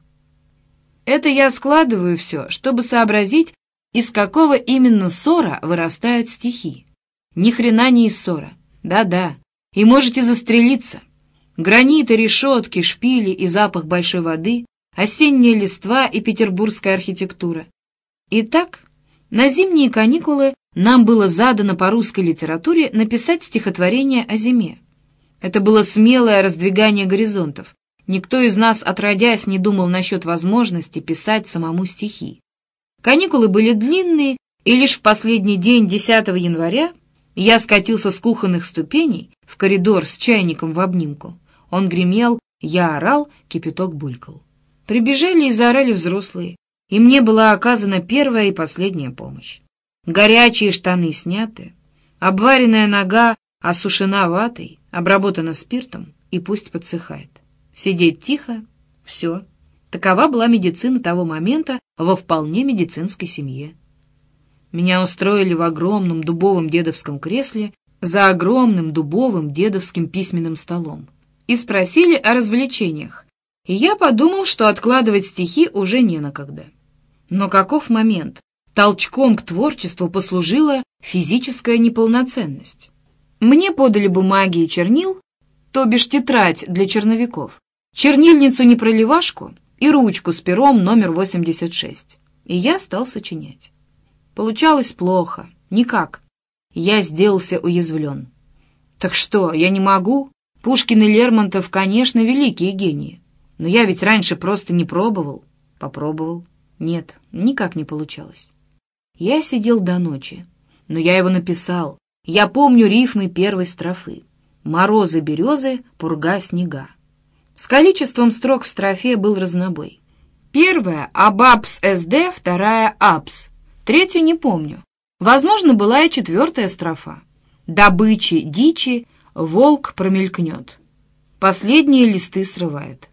Это я складываю все, чтобы сообразить, из какого именно ссора вырастают стихи. Ни хрена не из ссора. Да-да. И можете застрелиться. Граниты, решетки, шпили и запах большой воды, осенняя листва и петербургская архитектура. Итак, на зимние каникулы нам было задано по русской литературе написать стихотворение о зиме. Это было смелое раздвигание горизонтов. Никто из нас, отродясь, не думал насчет возможности писать самому стихи. Каникулы были длинные, и лишь в последний день 10 января я скатился с кухонных ступеней в коридор с чайником в обнимку. Он гремел, я орал, кипяток булькал. Прибежали и заорали взрослые, и мне была оказана первая и последняя помощь. Горячие штаны сняты, обваренная нога осушена ватой, обработана спиртом и пусть подсыхает. Сидеть тихо — все. Такова была медицина того момента во вполне медицинской семье. Меня устроили в огромном дубовом дедовском кресле за огромным дубовым дедовским письменным столом и спросили о развлечениях, и я подумал, что откладывать стихи уже не накогда. Но каков момент? Толчком к творчеству послужила физическая неполноценность. Мне подали бумаги и чернил, то бишь тетрадь для черновиков, чернильницу-непроливашку и ручку с пером номер 86, и я стал сочинять. Получалось плохо, никак. Я сделался уязвлен. Так что, я не могу? Пушкин и Лермонтов, конечно, великие гении. Но я ведь раньше просто не пробовал. Попробовал. Нет, никак не получалось. Я сидел до ночи, но я его написал. Я помню рифмы первой строфы. «Морозы, березы, пурга, снега». С количеством строк в строфе был разнобой. Первая — «Абапс СД», вторая — «Апс». Третью не помню. Возможно, была и четвертая строфа. «Добычи, дичи, волк промелькнет. Последние листы срывает.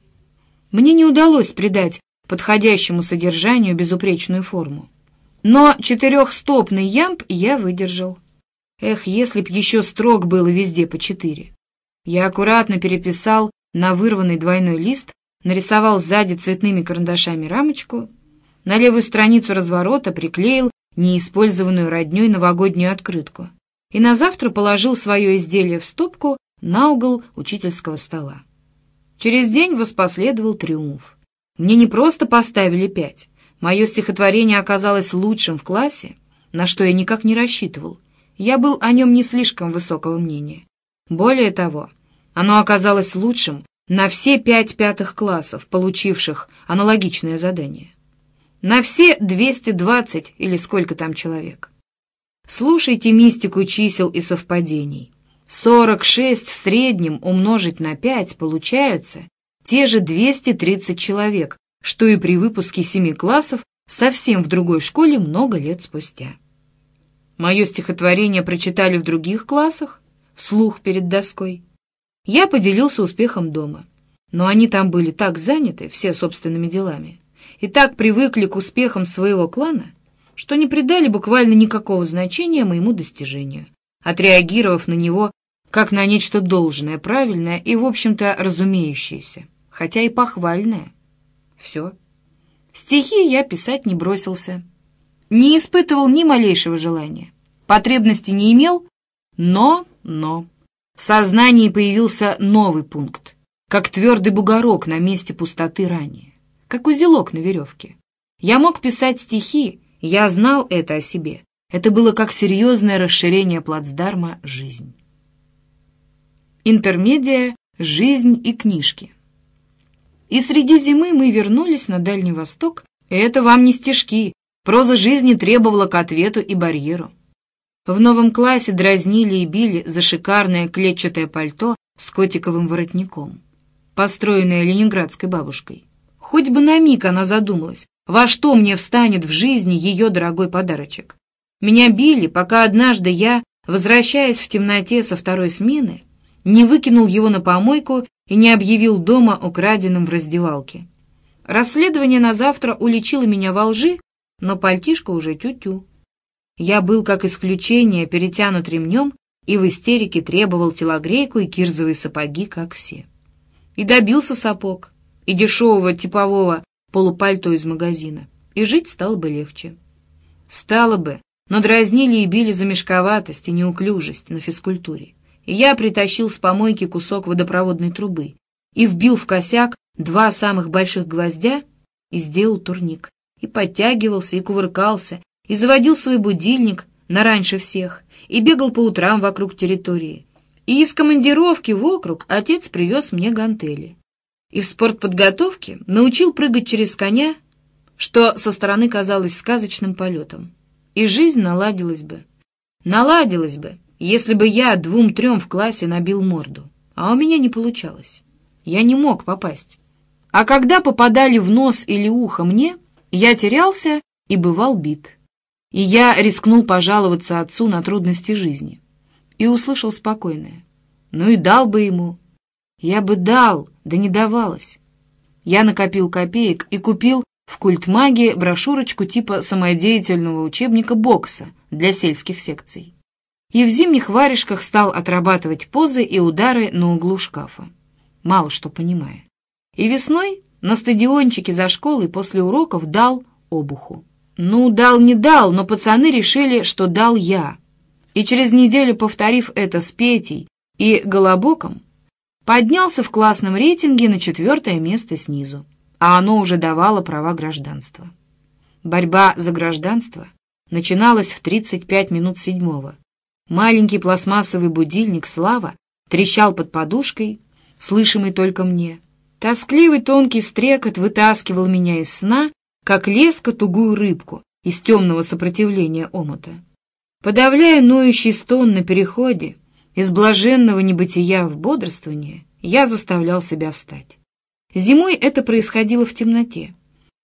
Мне не удалось придать подходящему содержанию безупречную форму. Но четырехстопный ямб я выдержал. Эх, если б еще строк было везде по четыре. Я аккуратно переписал на вырванный двойной лист, нарисовал сзади цветными карандашами рамочку, на левую страницу разворота приклеил неиспользованную родней новогоднюю открытку и на завтра положил свое изделие в стопку на угол учительского стола. Через день воспоследовал триумф. Мне не просто поставили пять. Мое стихотворение оказалось лучшим в классе, на что я никак не рассчитывал. Я был о нем не слишком высокого мнения. Более того, оно оказалось лучшим на все пять пятых классов, получивших аналогичное задание. На все 220 или сколько там человек. Слушайте мистику чисел и совпадений. 46 в среднем умножить на 5 получается те же 230 человек, что и при выпуске семи классов совсем в другой школе много лет спустя. Мое стихотворение прочитали в других классах, вслух перед доской. Я поделился успехом дома, но они там были так заняты, все собственными делами, и так привыкли к успехам своего клана, что не придали буквально никакого значения моему достижению, отреагировав на него как на нечто должное, правильное и, в общем-то, разумеющееся, хотя и похвальное. Все. Стихи я писать не бросился. Не испытывал ни малейшего желания. Потребности не имел, но, но... В сознании появился новый пункт, как твердый бугорок на месте пустоты ранее, как узелок на веревке. Я мог писать стихи, я знал это о себе. Это было как серьезное расширение плацдарма «Жизнь». Интермедия «Жизнь и книжки». И среди зимы мы вернулись на Дальний Восток. Это вам не стишки. Проза жизни требовала к ответу и барьеру. В новом классе дразнили и били за шикарное клетчатое пальто с котиковым воротником, построенное ленинградской бабушкой. Хоть бы на миг она задумалась, во что мне встанет в жизни ее дорогой подарочек. Меня били, пока однажды я, возвращаясь в темноте со второй смены, не выкинул его на помойку и не объявил дома украденным в раздевалке. Расследование на завтра уличило меня во лжи, но пальтишко уже тю-тю. Я был, как исключение, перетянут ремнем и в истерике требовал телогрейку и кирзовые сапоги, как все. И добился сапог, и дешевого типового полупальто из магазина, и жить стало бы легче. Стало бы, но дразнили и били за мешковатость и неуклюжесть на физкультуре. И я притащил с помойки кусок водопроводной трубы и вбил в косяк два самых больших гвоздя и сделал турник. И подтягивался, и кувыркался, и заводил свой будильник на раньше всех, и бегал по утрам вокруг территории. И из командировки в округ отец привез мне гантели. И в спортподготовке научил прыгать через коня, что со стороны казалось сказочным полетом. И жизнь наладилась бы. Наладилась бы, если бы я двум-трем в классе набил морду. А у меня не получалось. Я не мог попасть. А когда попадали в нос или ухо мне, я терялся и бывал бит и я рискнул пожаловаться отцу на трудности жизни. И услышал спокойное. Ну и дал бы ему. Я бы дал, да не давалось. Я накопил копеек и купил в культмаге брошюрочку типа самодеятельного учебника бокса для сельских секций. И в зимних варежках стал отрабатывать позы и удары на углу шкафа, мало что понимая. И весной на стадиончике за школой после уроков дал обуху. Ну, дал не дал, но пацаны решили, что дал я. И через неделю, повторив это с Петей и Голобоком, поднялся в классном рейтинге на четвертое место снизу, а оно уже давало права гражданства. Борьба за гражданство начиналась в 35 минут седьмого. Маленький пластмассовый будильник «Слава» трещал под подушкой, слышимый только мне. Тоскливый тонкий стрекот вытаскивал меня из сна как леска тугую рыбку из темного сопротивления омута. Подавляя ноющий стон на переходе из блаженного небытия в бодрствование, я заставлял себя встать. Зимой это происходило в темноте.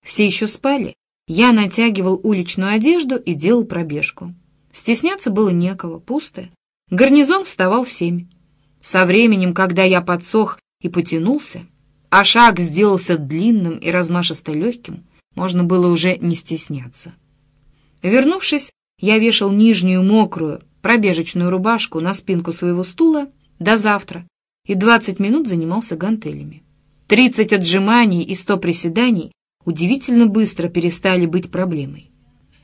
Все еще спали. Я натягивал уличную одежду и делал пробежку. Стесняться было некого, пусто. Гарнизон вставал в семь. Со временем, когда я подсох и потянулся, а шаг сделался длинным и размашисто легким, можно было уже не стесняться. Вернувшись, я вешал нижнюю мокрую пробежечную рубашку на спинку своего стула до завтра и 20 минут занимался гантелями. 30 отжиманий и 100 приседаний удивительно быстро перестали быть проблемой.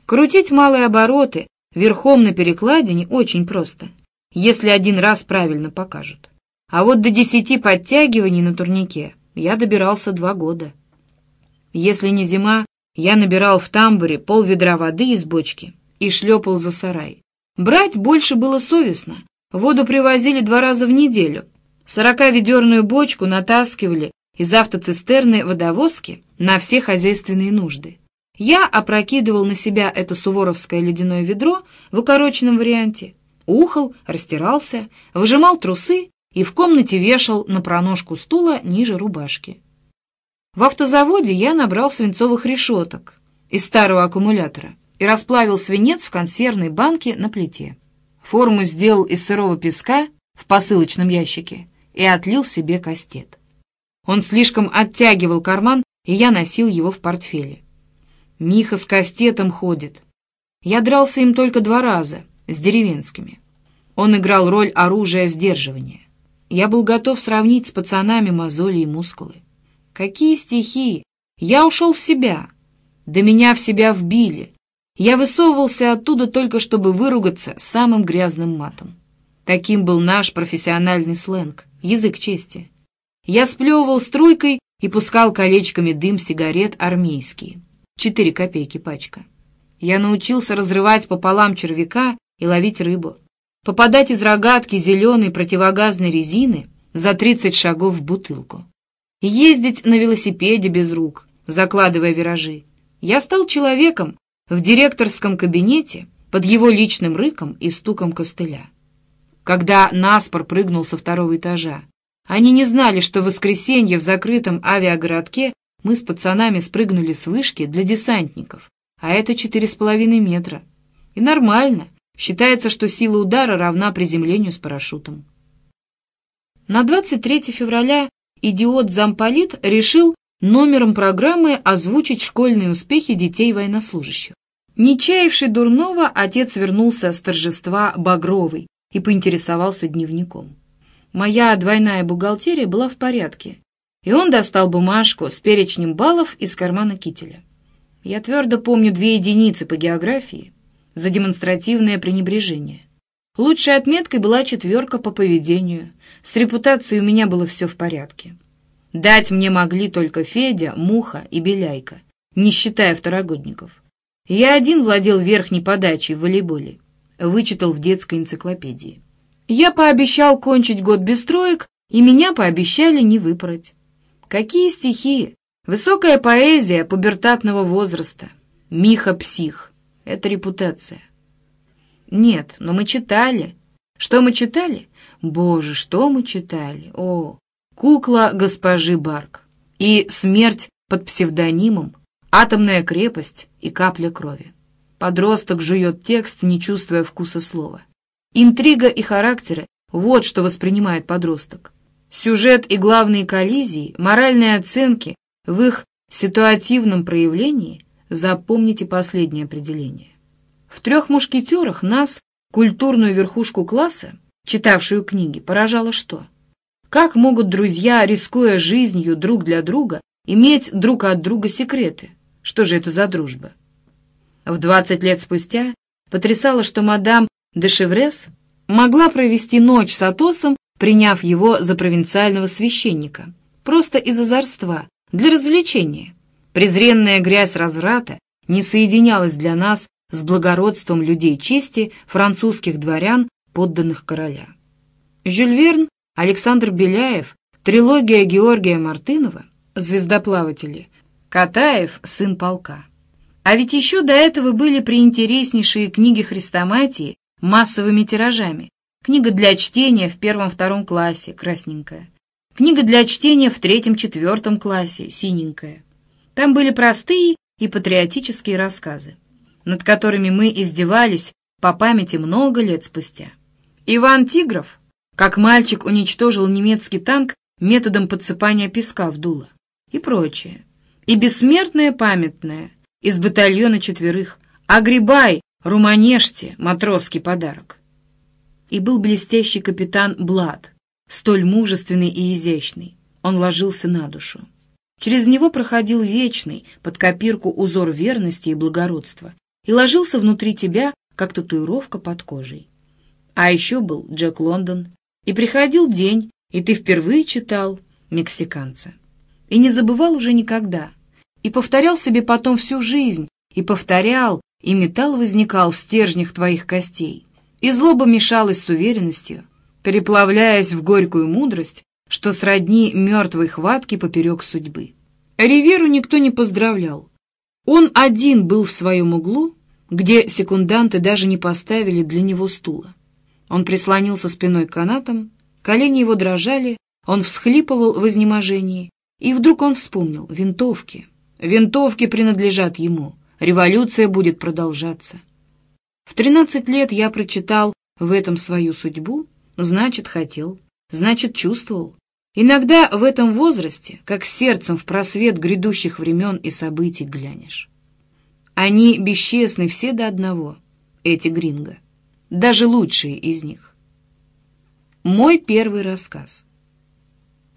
Крутить малые обороты верхом на перекладине очень просто, если один раз правильно покажут. А вот до десяти подтягиваний на турнике я добирался два года. Если не зима, я набирал в тамбуре пол ведра воды из бочки и шлепал за сарай. Брать больше было совестно. Воду привозили два раза в неделю. Сорока-ведерную бочку натаскивали из автоцистерны водовозки на все хозяйственные нужды. Я опрокидывал на себя это суворовское ледяное ведро в укороченном варианте, ухал, растирался, выжимал трусы и в комнате вешал на проножку стула ниже рубашки. В автозаводе я набрал свинцовых решеток из старого аккумулятора и расплавил свинец в консервной банке на плите. Форму сделал из сырого песка в посылочном ящике и отлил себе кастет. Он слишком оттягивал карман, и я носил его в портфеле. Миха с кастетом ходит. Я дрался им только два раза, с деревенскими. Он играл роль оружия сдерживания. Я был готов сравнить с пацанами мозоли и мускулы. Какие стихи! Я ушел в себя. Да меня в себя вбили. Я высовывался оттуда только, чтобы выругаться самым грязным матом. Таким был наш профессиональный сленг, язык чести. Я сплевывал струйкой и пускал колечками дым сигарет армейские. Четыре копейки пачка. Я научился разрывать пополам червяка и ловить рыбу. Попадать из рогатки зеленой противогазной резины за 30 шагов в бутылку. Ездить на велосипеде без рук, закладывая виражи. Я стал человеком в директорском кабинете под его личным рыком и стуком костыля. Когда Наспор прыгнул со второго этажа, они не знали, что в воскресенье в закрытом авиагородке мы с пацанами спрыгнули с вышки для десантников, а это четыре с половиной метра. И нормально. Считается, что сила удара равна приземлению с парашютом. На 23 февраля идиот-замполит решил номером программы озвучить школьные успехи детей военнослужащих. Не чаявший дурного, отец вернулся с торжества Багровой и поинтересовался дневником. Моя двойная бухгалтерия была в порядке, и он достал бумажку с перечнем баллов из кармана кителя. Я твердо помню две единицы по географии за демонстративное пренебрежение. Лучшей отметкой была четверка по поведению. С репутацией у меня было все в порядке. Дать мне могли только Федя, Муха и Беляйка, не считая второгодников. Я один владел верхней подачей в волейболе, вычитал в детской энциклопедии. Я пообещал кончить год без троек, и меня пообещали не выпороть. Какие стихи! Высокая поэзия пубертатного возраста. Миха-псих. Это репутация. Нет, но мы читали. Что мы читали? Боже, что мы читали? О, кукла госпожи Барк. И смерть под псевдонимом, атомная крепость и капля крови. Подросток жует текст, не чувствуя вкуса слова. Интрига и характеры — вот что воспринимает подросток. Сюжет и главные коллизии, моральные оценки в их ситуативном проявлении запомните последнее определение. В «Трех мушкетерах» нас, культурную верхушку класса, читавшую книги, поражало что? Как могут друзья, рискуя жизнью друг для друга, иметь друг от друга секреты? Что же это за дружба? В 20 лет спустя потрясало, что мадам де Шеврес могла провести ночь с Атосом приняв его за провинциального священника, просто из озорства, для развлечения. Презренная грязь разврата не соединялась для нас с благородством людей чести французских дворян, подданных короля. Жюль Верн, Александр Беляев, трилогия Георгия Мартынова, звездоплаватели, Катаев, сын полка. А ведь еще до этого были приинтереснейшие книги хрестоматии массовыми тиражами, Книга для чтения в первом-втором классе, красненькая. Книга для чтения в третьем-четвертом классе, синенькая. Там были простые и патриотические рассказы, над которыми мы издевались по памяти много лет спустя. Иван Тигров, как мальчик уничтожил немецкий танк методом подсыпания песка в дуло и прочее. И бессмертное памятное из батальона четверых Огребай, руманешьте, матросский подарок. И был блестящий капитан Блад, столь мужественный и изящный. Он ложился на душу. Через него проходил вечный, под копирку узор верности и благородства, и ложился внутри тебя, как татуировка под кожей. А еще был Джек Лондон, и приходил день, и ты впервые читал «Мексиканца». И не забывал уже никогда. И повторял себе потом всю жизнь, и повторял, и металл возникал в стержнях твоих костей, и злоба мешалась с уверенностью, переплавляясь в горькую мудрость, что сродни мертвой хватке поперек судьбы. Риверу никто не поздравлял. Он один был в своем углу, где секунданты даже не поставили для него стула. Он прислонился спиной к канатам, колени его дрожали, он всхлипывал в изнеможении, и вдруг он вспомнил — винтовки. Винтовки принадлежат ему, революция будет продолжаться. В тринадцать лет я прочитал в этом свою судьбу, значит, хотел, значит, чувствовал. Иногда в этом возрасте, как сердцем в просвет грядущих времен и событий глянешь. Они бесчестны все до одного, эти гринго, даже лучшие из них. Мой первый рассказ.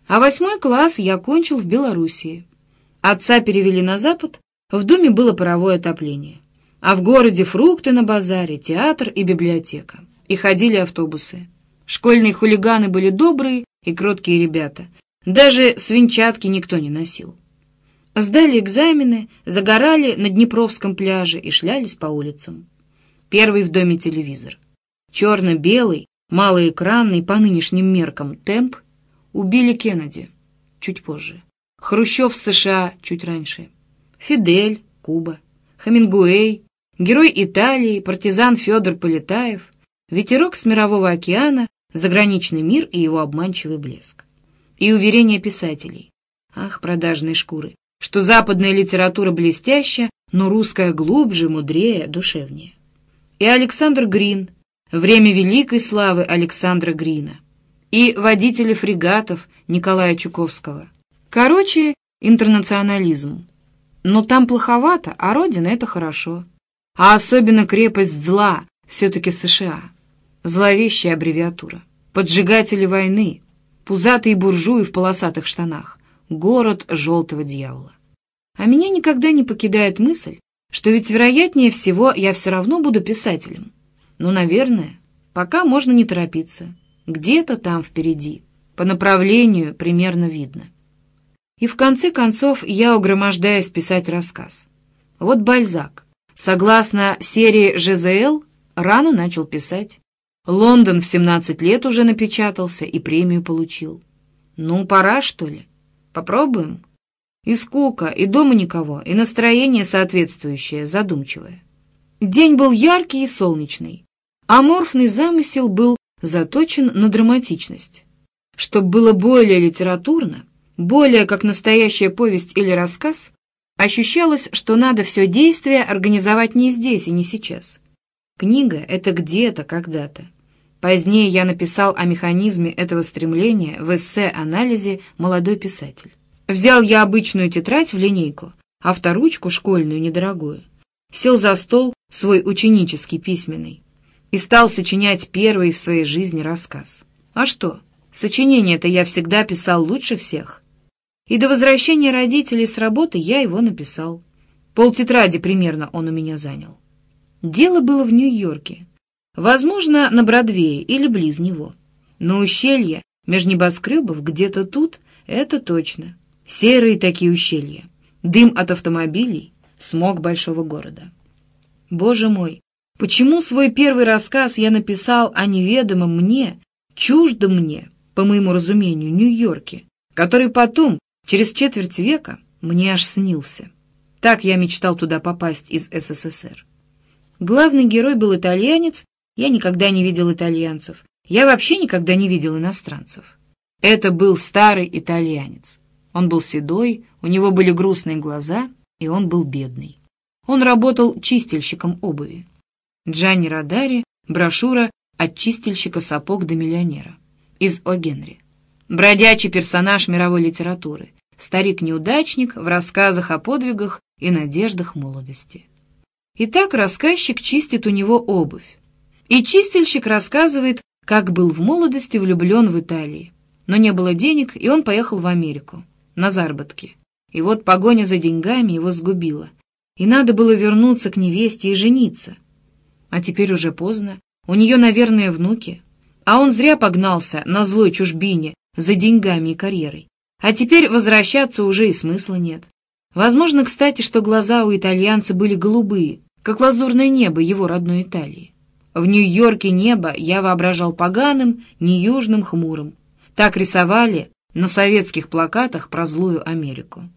А восьмой класс я кончил в Белоруссии. Отца перевели на Запад, в доме было паровое отопление. А в городе фрукты на базаре, театр и библиотека. И ходили автобусы. Школьные хулиганы были добрые и кроткие ребята. Даже свинчатки никто не носил. Сдали экзамены, загорали на Днепровском пляже и шлялись по улицам. Первый в доме телевизор. Черно-белый, малоэкранный по нынешним меркам темп убили Кеннеди чуть позже. Хрущев в США чуть раньше. Фидель, Куба. Хемингуэй, герой Италии, партизан Федор Полетаев, ветерок с мирового океана, заграничный мир и его обманчивый блеск. И уверения писателей. Ах, продажные шкуры! что западная литература блестяща, но русская глубже, мудрее, душевнее. И Александр Грин, время великой славы Александра Грина, и водители фрегатов Николая Чуковского. Короче, интернационализм. Но там плоховато, а Родина — это хорошо. А особенно крепость зла, все-таки США. Зловещая аббревиатура. Поджигатели войны, пузатые буржуи в полосатых штанах, город желтого дьявола. А меня никогда не покидает мысль, что ведь вероятнее всего я все равно буду писателем. Ну, наверное, пока можно не торопиться. Где-то там впереди, по направлению примерно видно. И в конце концов я угромождаюсь писать рассказ. Вот Бальзак. Согласно серии ЖЗЛ, рано начал писать. Лондон в 17 лет уже напечатался и премию получил. Ну, пора, что ли? Попробуем? И скука, и дома никого, и настроение соответствующее, задумчивое. День был яркий и солнечный. Аморфный замысел был заточен на драматичность. Чтобы было более литературно, более как настоящая повесть или рассказ, ощущалось, что надо все действие организовать не здесь и не сейчас. Книга — это где-то, когда-то. Позднее я написал о механизме этого стремления в эссе-анализе «Молодой писатель». Взял я обычную тетрадь в линейку, авторучку школьную недорогую, сел за стол свой ученический письменный и стал сочинять первый в своей жизни рассказ. А что, сочинение-то я всегда писал лучше всех. И до возвращения родителей с работы я его написал. Полтетради примерно он у меня занял. Дело было в Нью-Йорке. Возможно, на Бродвее или близ него. Но ущелье меж небоскребов где-то тут, это точно. Серые такие ущелья, дым от автомобилей, смог большого города. Боже мой, почему свой первый рассказ я написал о неведомом мне, чуждом мне, по моему разумению, Нью-Йорке, который потом, через четверть века, мне аж снился. Так я мечтал туда попасть из СССР. Главный герой был итальянец, я никогда не видел итальянцев. Я вообще никогда не видел иностранцев. Это был старый итальянец. Он был седой, у него были грустные глаза, и он был бедный. Он работал чистильщиком обуви. Джанни Радари, брошюра «От чистильщика сапог до миллионера» из О. Генри. Бродячий персонаж мировой литературы, старик-неудачник в рассказах о подвигах и надеждах молодости. Итак, рассказчик чистит у него обувь. И чистильщик рассказывает, как был в молодости влюблен в Италии. Но не было денег, и он поехал в Америку на заработки. И вот погоня за деньгами его сгубила. И надо было вернуться к невесте и жениться. А теперь уже поздно. У нее, наверное, внуки. А он зря погнался на злой чужбине за деньгами и карьерой. А теперь возвращаться уже и смысла нет. Возможно, кстати, что глаза у итальянца были голубые, как лазурное небо его родной Италии. В Нью-Йорке небо я воображал поганым, не южным, хмурым. Так рисовали на советских плакатах про злую Америку.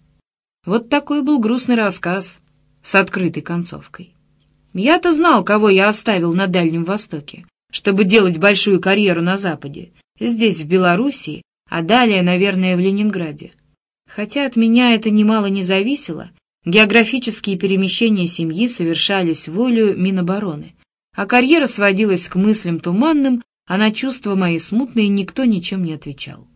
Вот такой был грустный рассказ с открытой концовкой. Я-то знал, кого я оставил на Дальнем Востоке, чтобы делать большую карьеру на Западе, здесь, в Белоруссии, а далее, наверное, в Ленинграде. Хотя от меня это немало не зависело, географические перемещения семьи совершались волею Минобороны, а карьера сводилась к мыслям туманным, а на чувства мои смутные никто ничем не отвечал.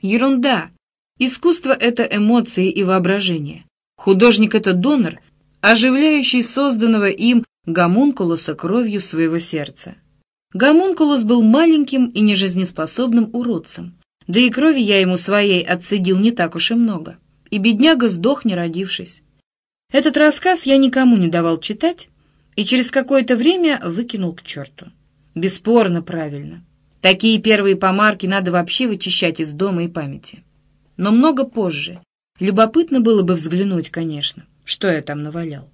Ерунда! Искусство — это эмоции и воображение. Художник — это донор, оживляющий созданного им гомункулуса кровью своего сердца. Гомункулус был маленьким и нежизнеспособным уродцем, да и крови я ему своей отцедил не так уж и много. И бедняга сдох, не родившись. Этот рассказ я никому не давал читать, и через какое-то время выкинул к черту. Бесспорно правильно. Такие первые помарки надо вообще вычищать из дома и памяти. Но много позже. Любопытно было бы взглянуть, конечно, что я там навалял.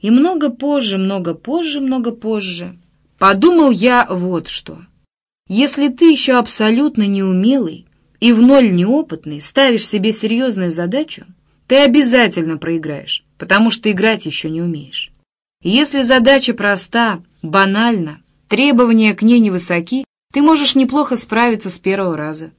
И много позже, много позже, много позже. Подумал я вот что. Если ты еще абсолютно неумелый и в ноль неопытный ставишь себе серьезную задачу, ты обязательно проиграешь, потому что играть еще не умеешь. Если задача проста, банальна, требования к ней невысоки, ты можешь неплохо справиться с первого раза.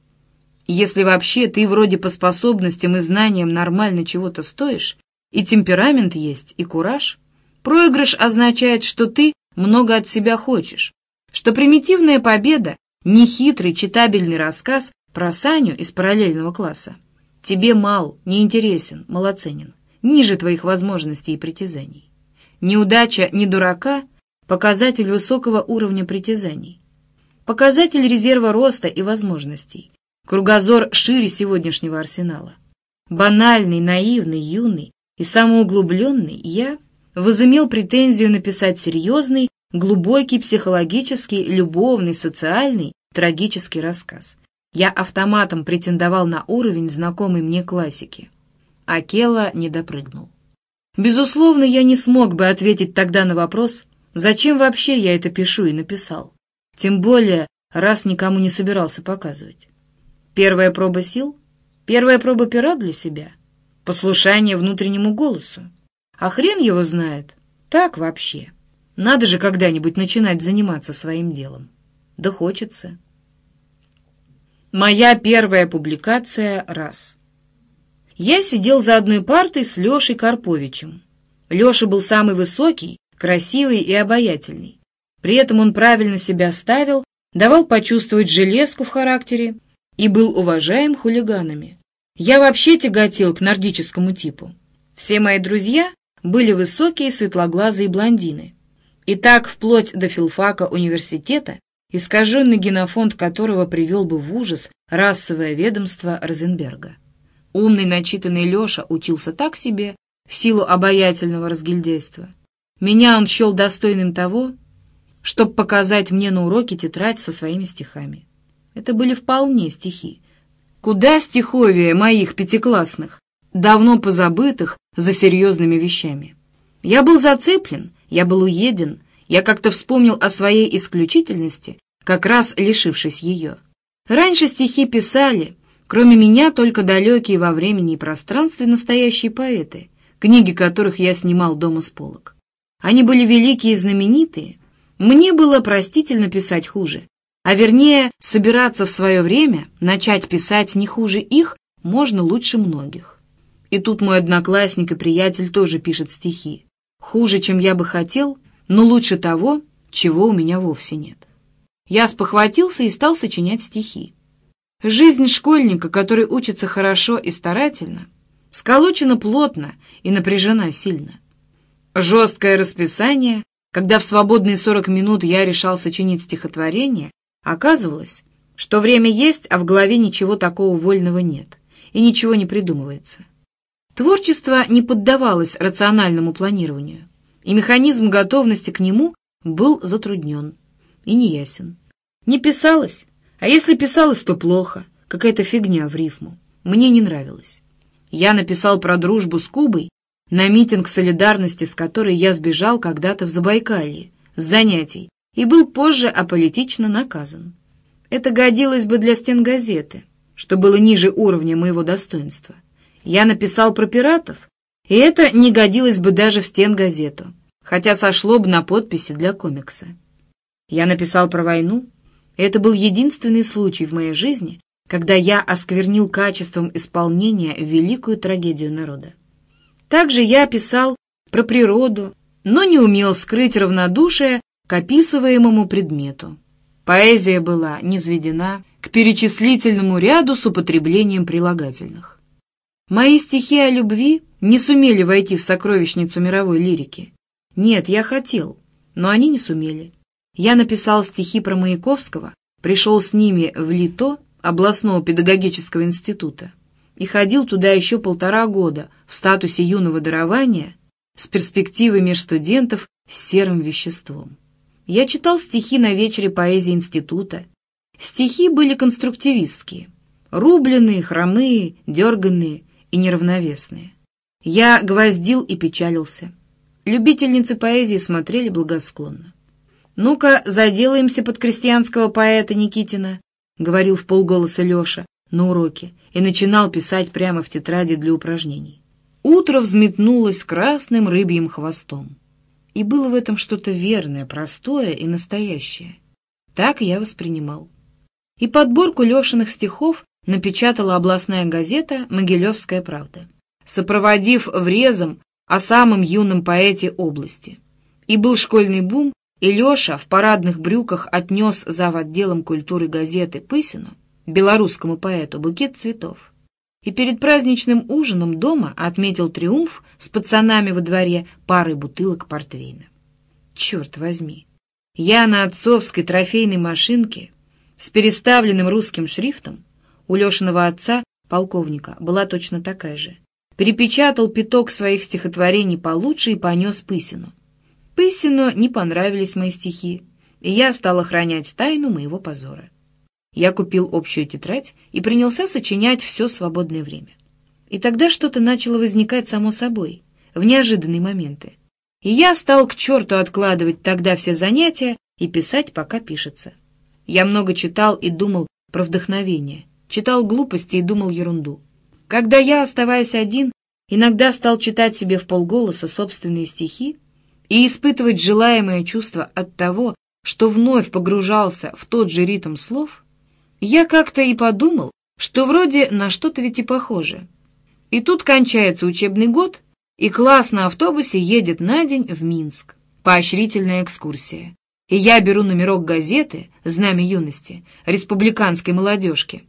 Если вообще ты вроде по способностям и знаниям нормально чего-то стоишь, и темперамент есть, и кураж, проигрыш означает, что ты много от себя хочешь, что примитивная победа Нехитрый читабельный рассказ про Саню из параллельного класса. Тебе мал, неинтересен, малоценен, ниже твоих возможностей и притязаний. Неудача не дурака — показатель высокого уровня притязаний. Показатель резерва роста и возможностей. Кругозор шире сегодняшнего арсенала. Банальный, наивный, юный и самоуглубленный я возымел претензию написать серьезный, глубокий психологический, любовный, социальный, трагический рассказ. Я автоматом претендовал на уровень знакомой мне классики. А Кела не допрыгнул. Безусловно, я не смог бы ответить тогда на вопрос, зачем вообще я это пишу и написал. Тем более, раз никому не собирался показывать. Первая проба сил? Первая проба пера для себя? Послушание внутреннему голосу? А хрен его знает. Так вообще. Надо же когда-нибудь начинать заниматься своим делом. Да хочется. Моя первая публикация раз. Я сидел за одной партой с Лешей Карповичем. Леша был самый высокий, красивый и обаятельный. При этом он правильно себя ставил, давал почувствовать железку в характере и был уважаем хулиганами. Я вообще тяготел к нордическому типу. Все мои друзья были высокие светлоглазые блондины. И так вплоть до филфака университета, искаженный генофонд которого привел бы в ужас расовое ведомство Розенберга. Умный начитанный Леша учился так себе, в силу обаятельного разгильдейства. Меня он счел достойным того, чтобы показать мне на уроке тетрадь со своими стихами. Это были вполне стихи. Куда стиховее моих пятиклассных, давно позабытых за серьезными вещами. Я был зацеплен, я был уеден, я как-то вспомнил о своей исключительности, как раз лишившись ее. Раньше стихи писали, кроме меня, только далекие во времени и пространстве настоящие поэты, книги которых я снимал дома с полок. Они были великие и знаменитые. Мне было простительно писать хуже, а вернее, собираться в свое время, начать писать не хуже их, можно лучше многих. И тут мой одноклассник и приятель тоже пишет стихи. Хуже, чем я бы хотел, но лучше того, чего у меня вовсе нет. Я спохватился и стал сочинять стихи. Жизнь школьника, который учится хорошо и старательно, сколочена плотно и напряжена сильно. Жесткое расписание, когда в свободные 40 минут я решал сочинить стихотворение, оказывалось, что время есть, а в голове ничего такого вольного нет, и ничего не придумывается. Творчество не поддавалось рациональному планированию, и механизм готовности к нему был затруднен и неясен. Не писалось, а если писалось, то плохо, какая-то фигня в рифму. Мне не нравилось. Я написал про дружбу с Кубой на митинг солидарности, с которой я сбежал когда-то в Забайкалье, с занятий, и был позже аполитично наказан. Это годилось бы для стен газеты, что было ниже уровня моего достоинства. Я написал про пиратов, и это не годилось бы даже в стен газету, хотя сошло бы на подписи для комикса. Я написал про войну, и это был единственный случай в моей жизни, когда я осквернил качеством исполнения великую трагедию народа. Также я писал про природу, но не умел скрыть равнодушие к описываемому предмету. Поэзия была низведена к перечислительному ряду с употреблением прилагательных. Мои стихи о любви не сумели войти в сокровищницу мировой лирики. Нет, я хотел, но они не сумели. Я написал стихи про Маяковского, пришел с ними в ЛИТО, областного педагогического института, и ходил туда еще полтора года в статусе юного дарования с перспективой меж студентов с серым веществом. Я читал стихи на вечере поэзии института. Стихи были конструктивистские, рубленые, хромые, дерганные и неравновесные. Я гвоздил и печалился. Любительницы поэзии смотрели благосклонно. «Ну-ка, заделаемся под крестьянского поэта Никитина», — говорил в полголоса Леша на уроке и начинал писать прямо в тетради для упражнений. Утро взметнулось красным рыбьим хвостом. И было в этом что-то верное, простое и настоящее. Так я воспринимал. И подборку Лешиных стихов напечатала областная газета «Могилевская правда», сопроводив врезом о самом юном поэте области. И был школьный бум, и Леша в парадных брюках отнес зав. отделом культуры газеты Пысину, белорусскому поэту, букет цветов. И перед праздничным ужином дома отметил триумф с пацанами во дворе парой бутылок портвейна. Черт возьми! Я на отцовской трофейной машинке с переставленным русским шрифтом у Лешиного отца, полковника, была точно такая же. Перепечатал пяток своих стихотворений получше и понес Пысину. Пысину не понравились мои стихи, и я стал охранять тайну моего позора. Я купил общую тетрадь и принялся сочинять все свободное время. И тогда что-то начало возникать само собой, в неожиданные моменты. И я стал к черту откладывать тогда все занятия и писать, пока пишется. Я много читал и думал про вдохновение, читал глупости и думал ерунду. Когда я, оставаясь один, иногда стал читать себе в полголоса собственные стихи, и испытывать желаемое чувство от того, что вновь погружался в тот же ритм слов, я как-то и подумал, что вроде на что-то ведь и похоже. И тут кончается учебный год, и класс на автобусе едет на день в Минск. Поощрительная экскурсия. И я беру номерок газеты «Знамя юности» республиканской молодежки.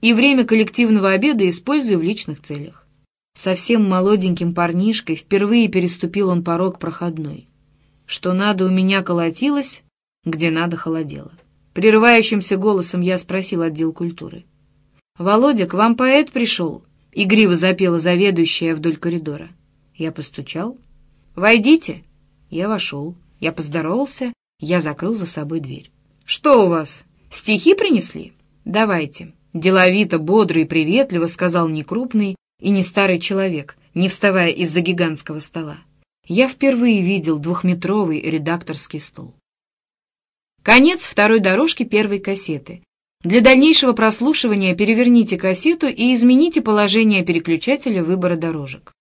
И время коллективного обеда использую в личных целях. Совсем молоденьким парнишкой впервые переступил он порог проходной. Что надо у меня колотилось, где надо холодело. Прерывающимся голосом я спросил отдел культуры. «Володя, к вам поэт пришел?» — игриво запела заведующая вдоль коридора. Я постучал. «Войдите!» Я вошел. Я поздоровался. Я закрыл за собой дверь. «Что у вас? Стихи принесли?» «Давайте». Деловито, бодро и приветливо сказал некрупный, и не старый человек, не вставая из-за гигантского стола. Я впервые видел двухметровый редакторский стол. Конец второй дорожки первой кассеты. Для дальнейшего прослушивания переверните кассету и измените положение переключателя выбора дорожек.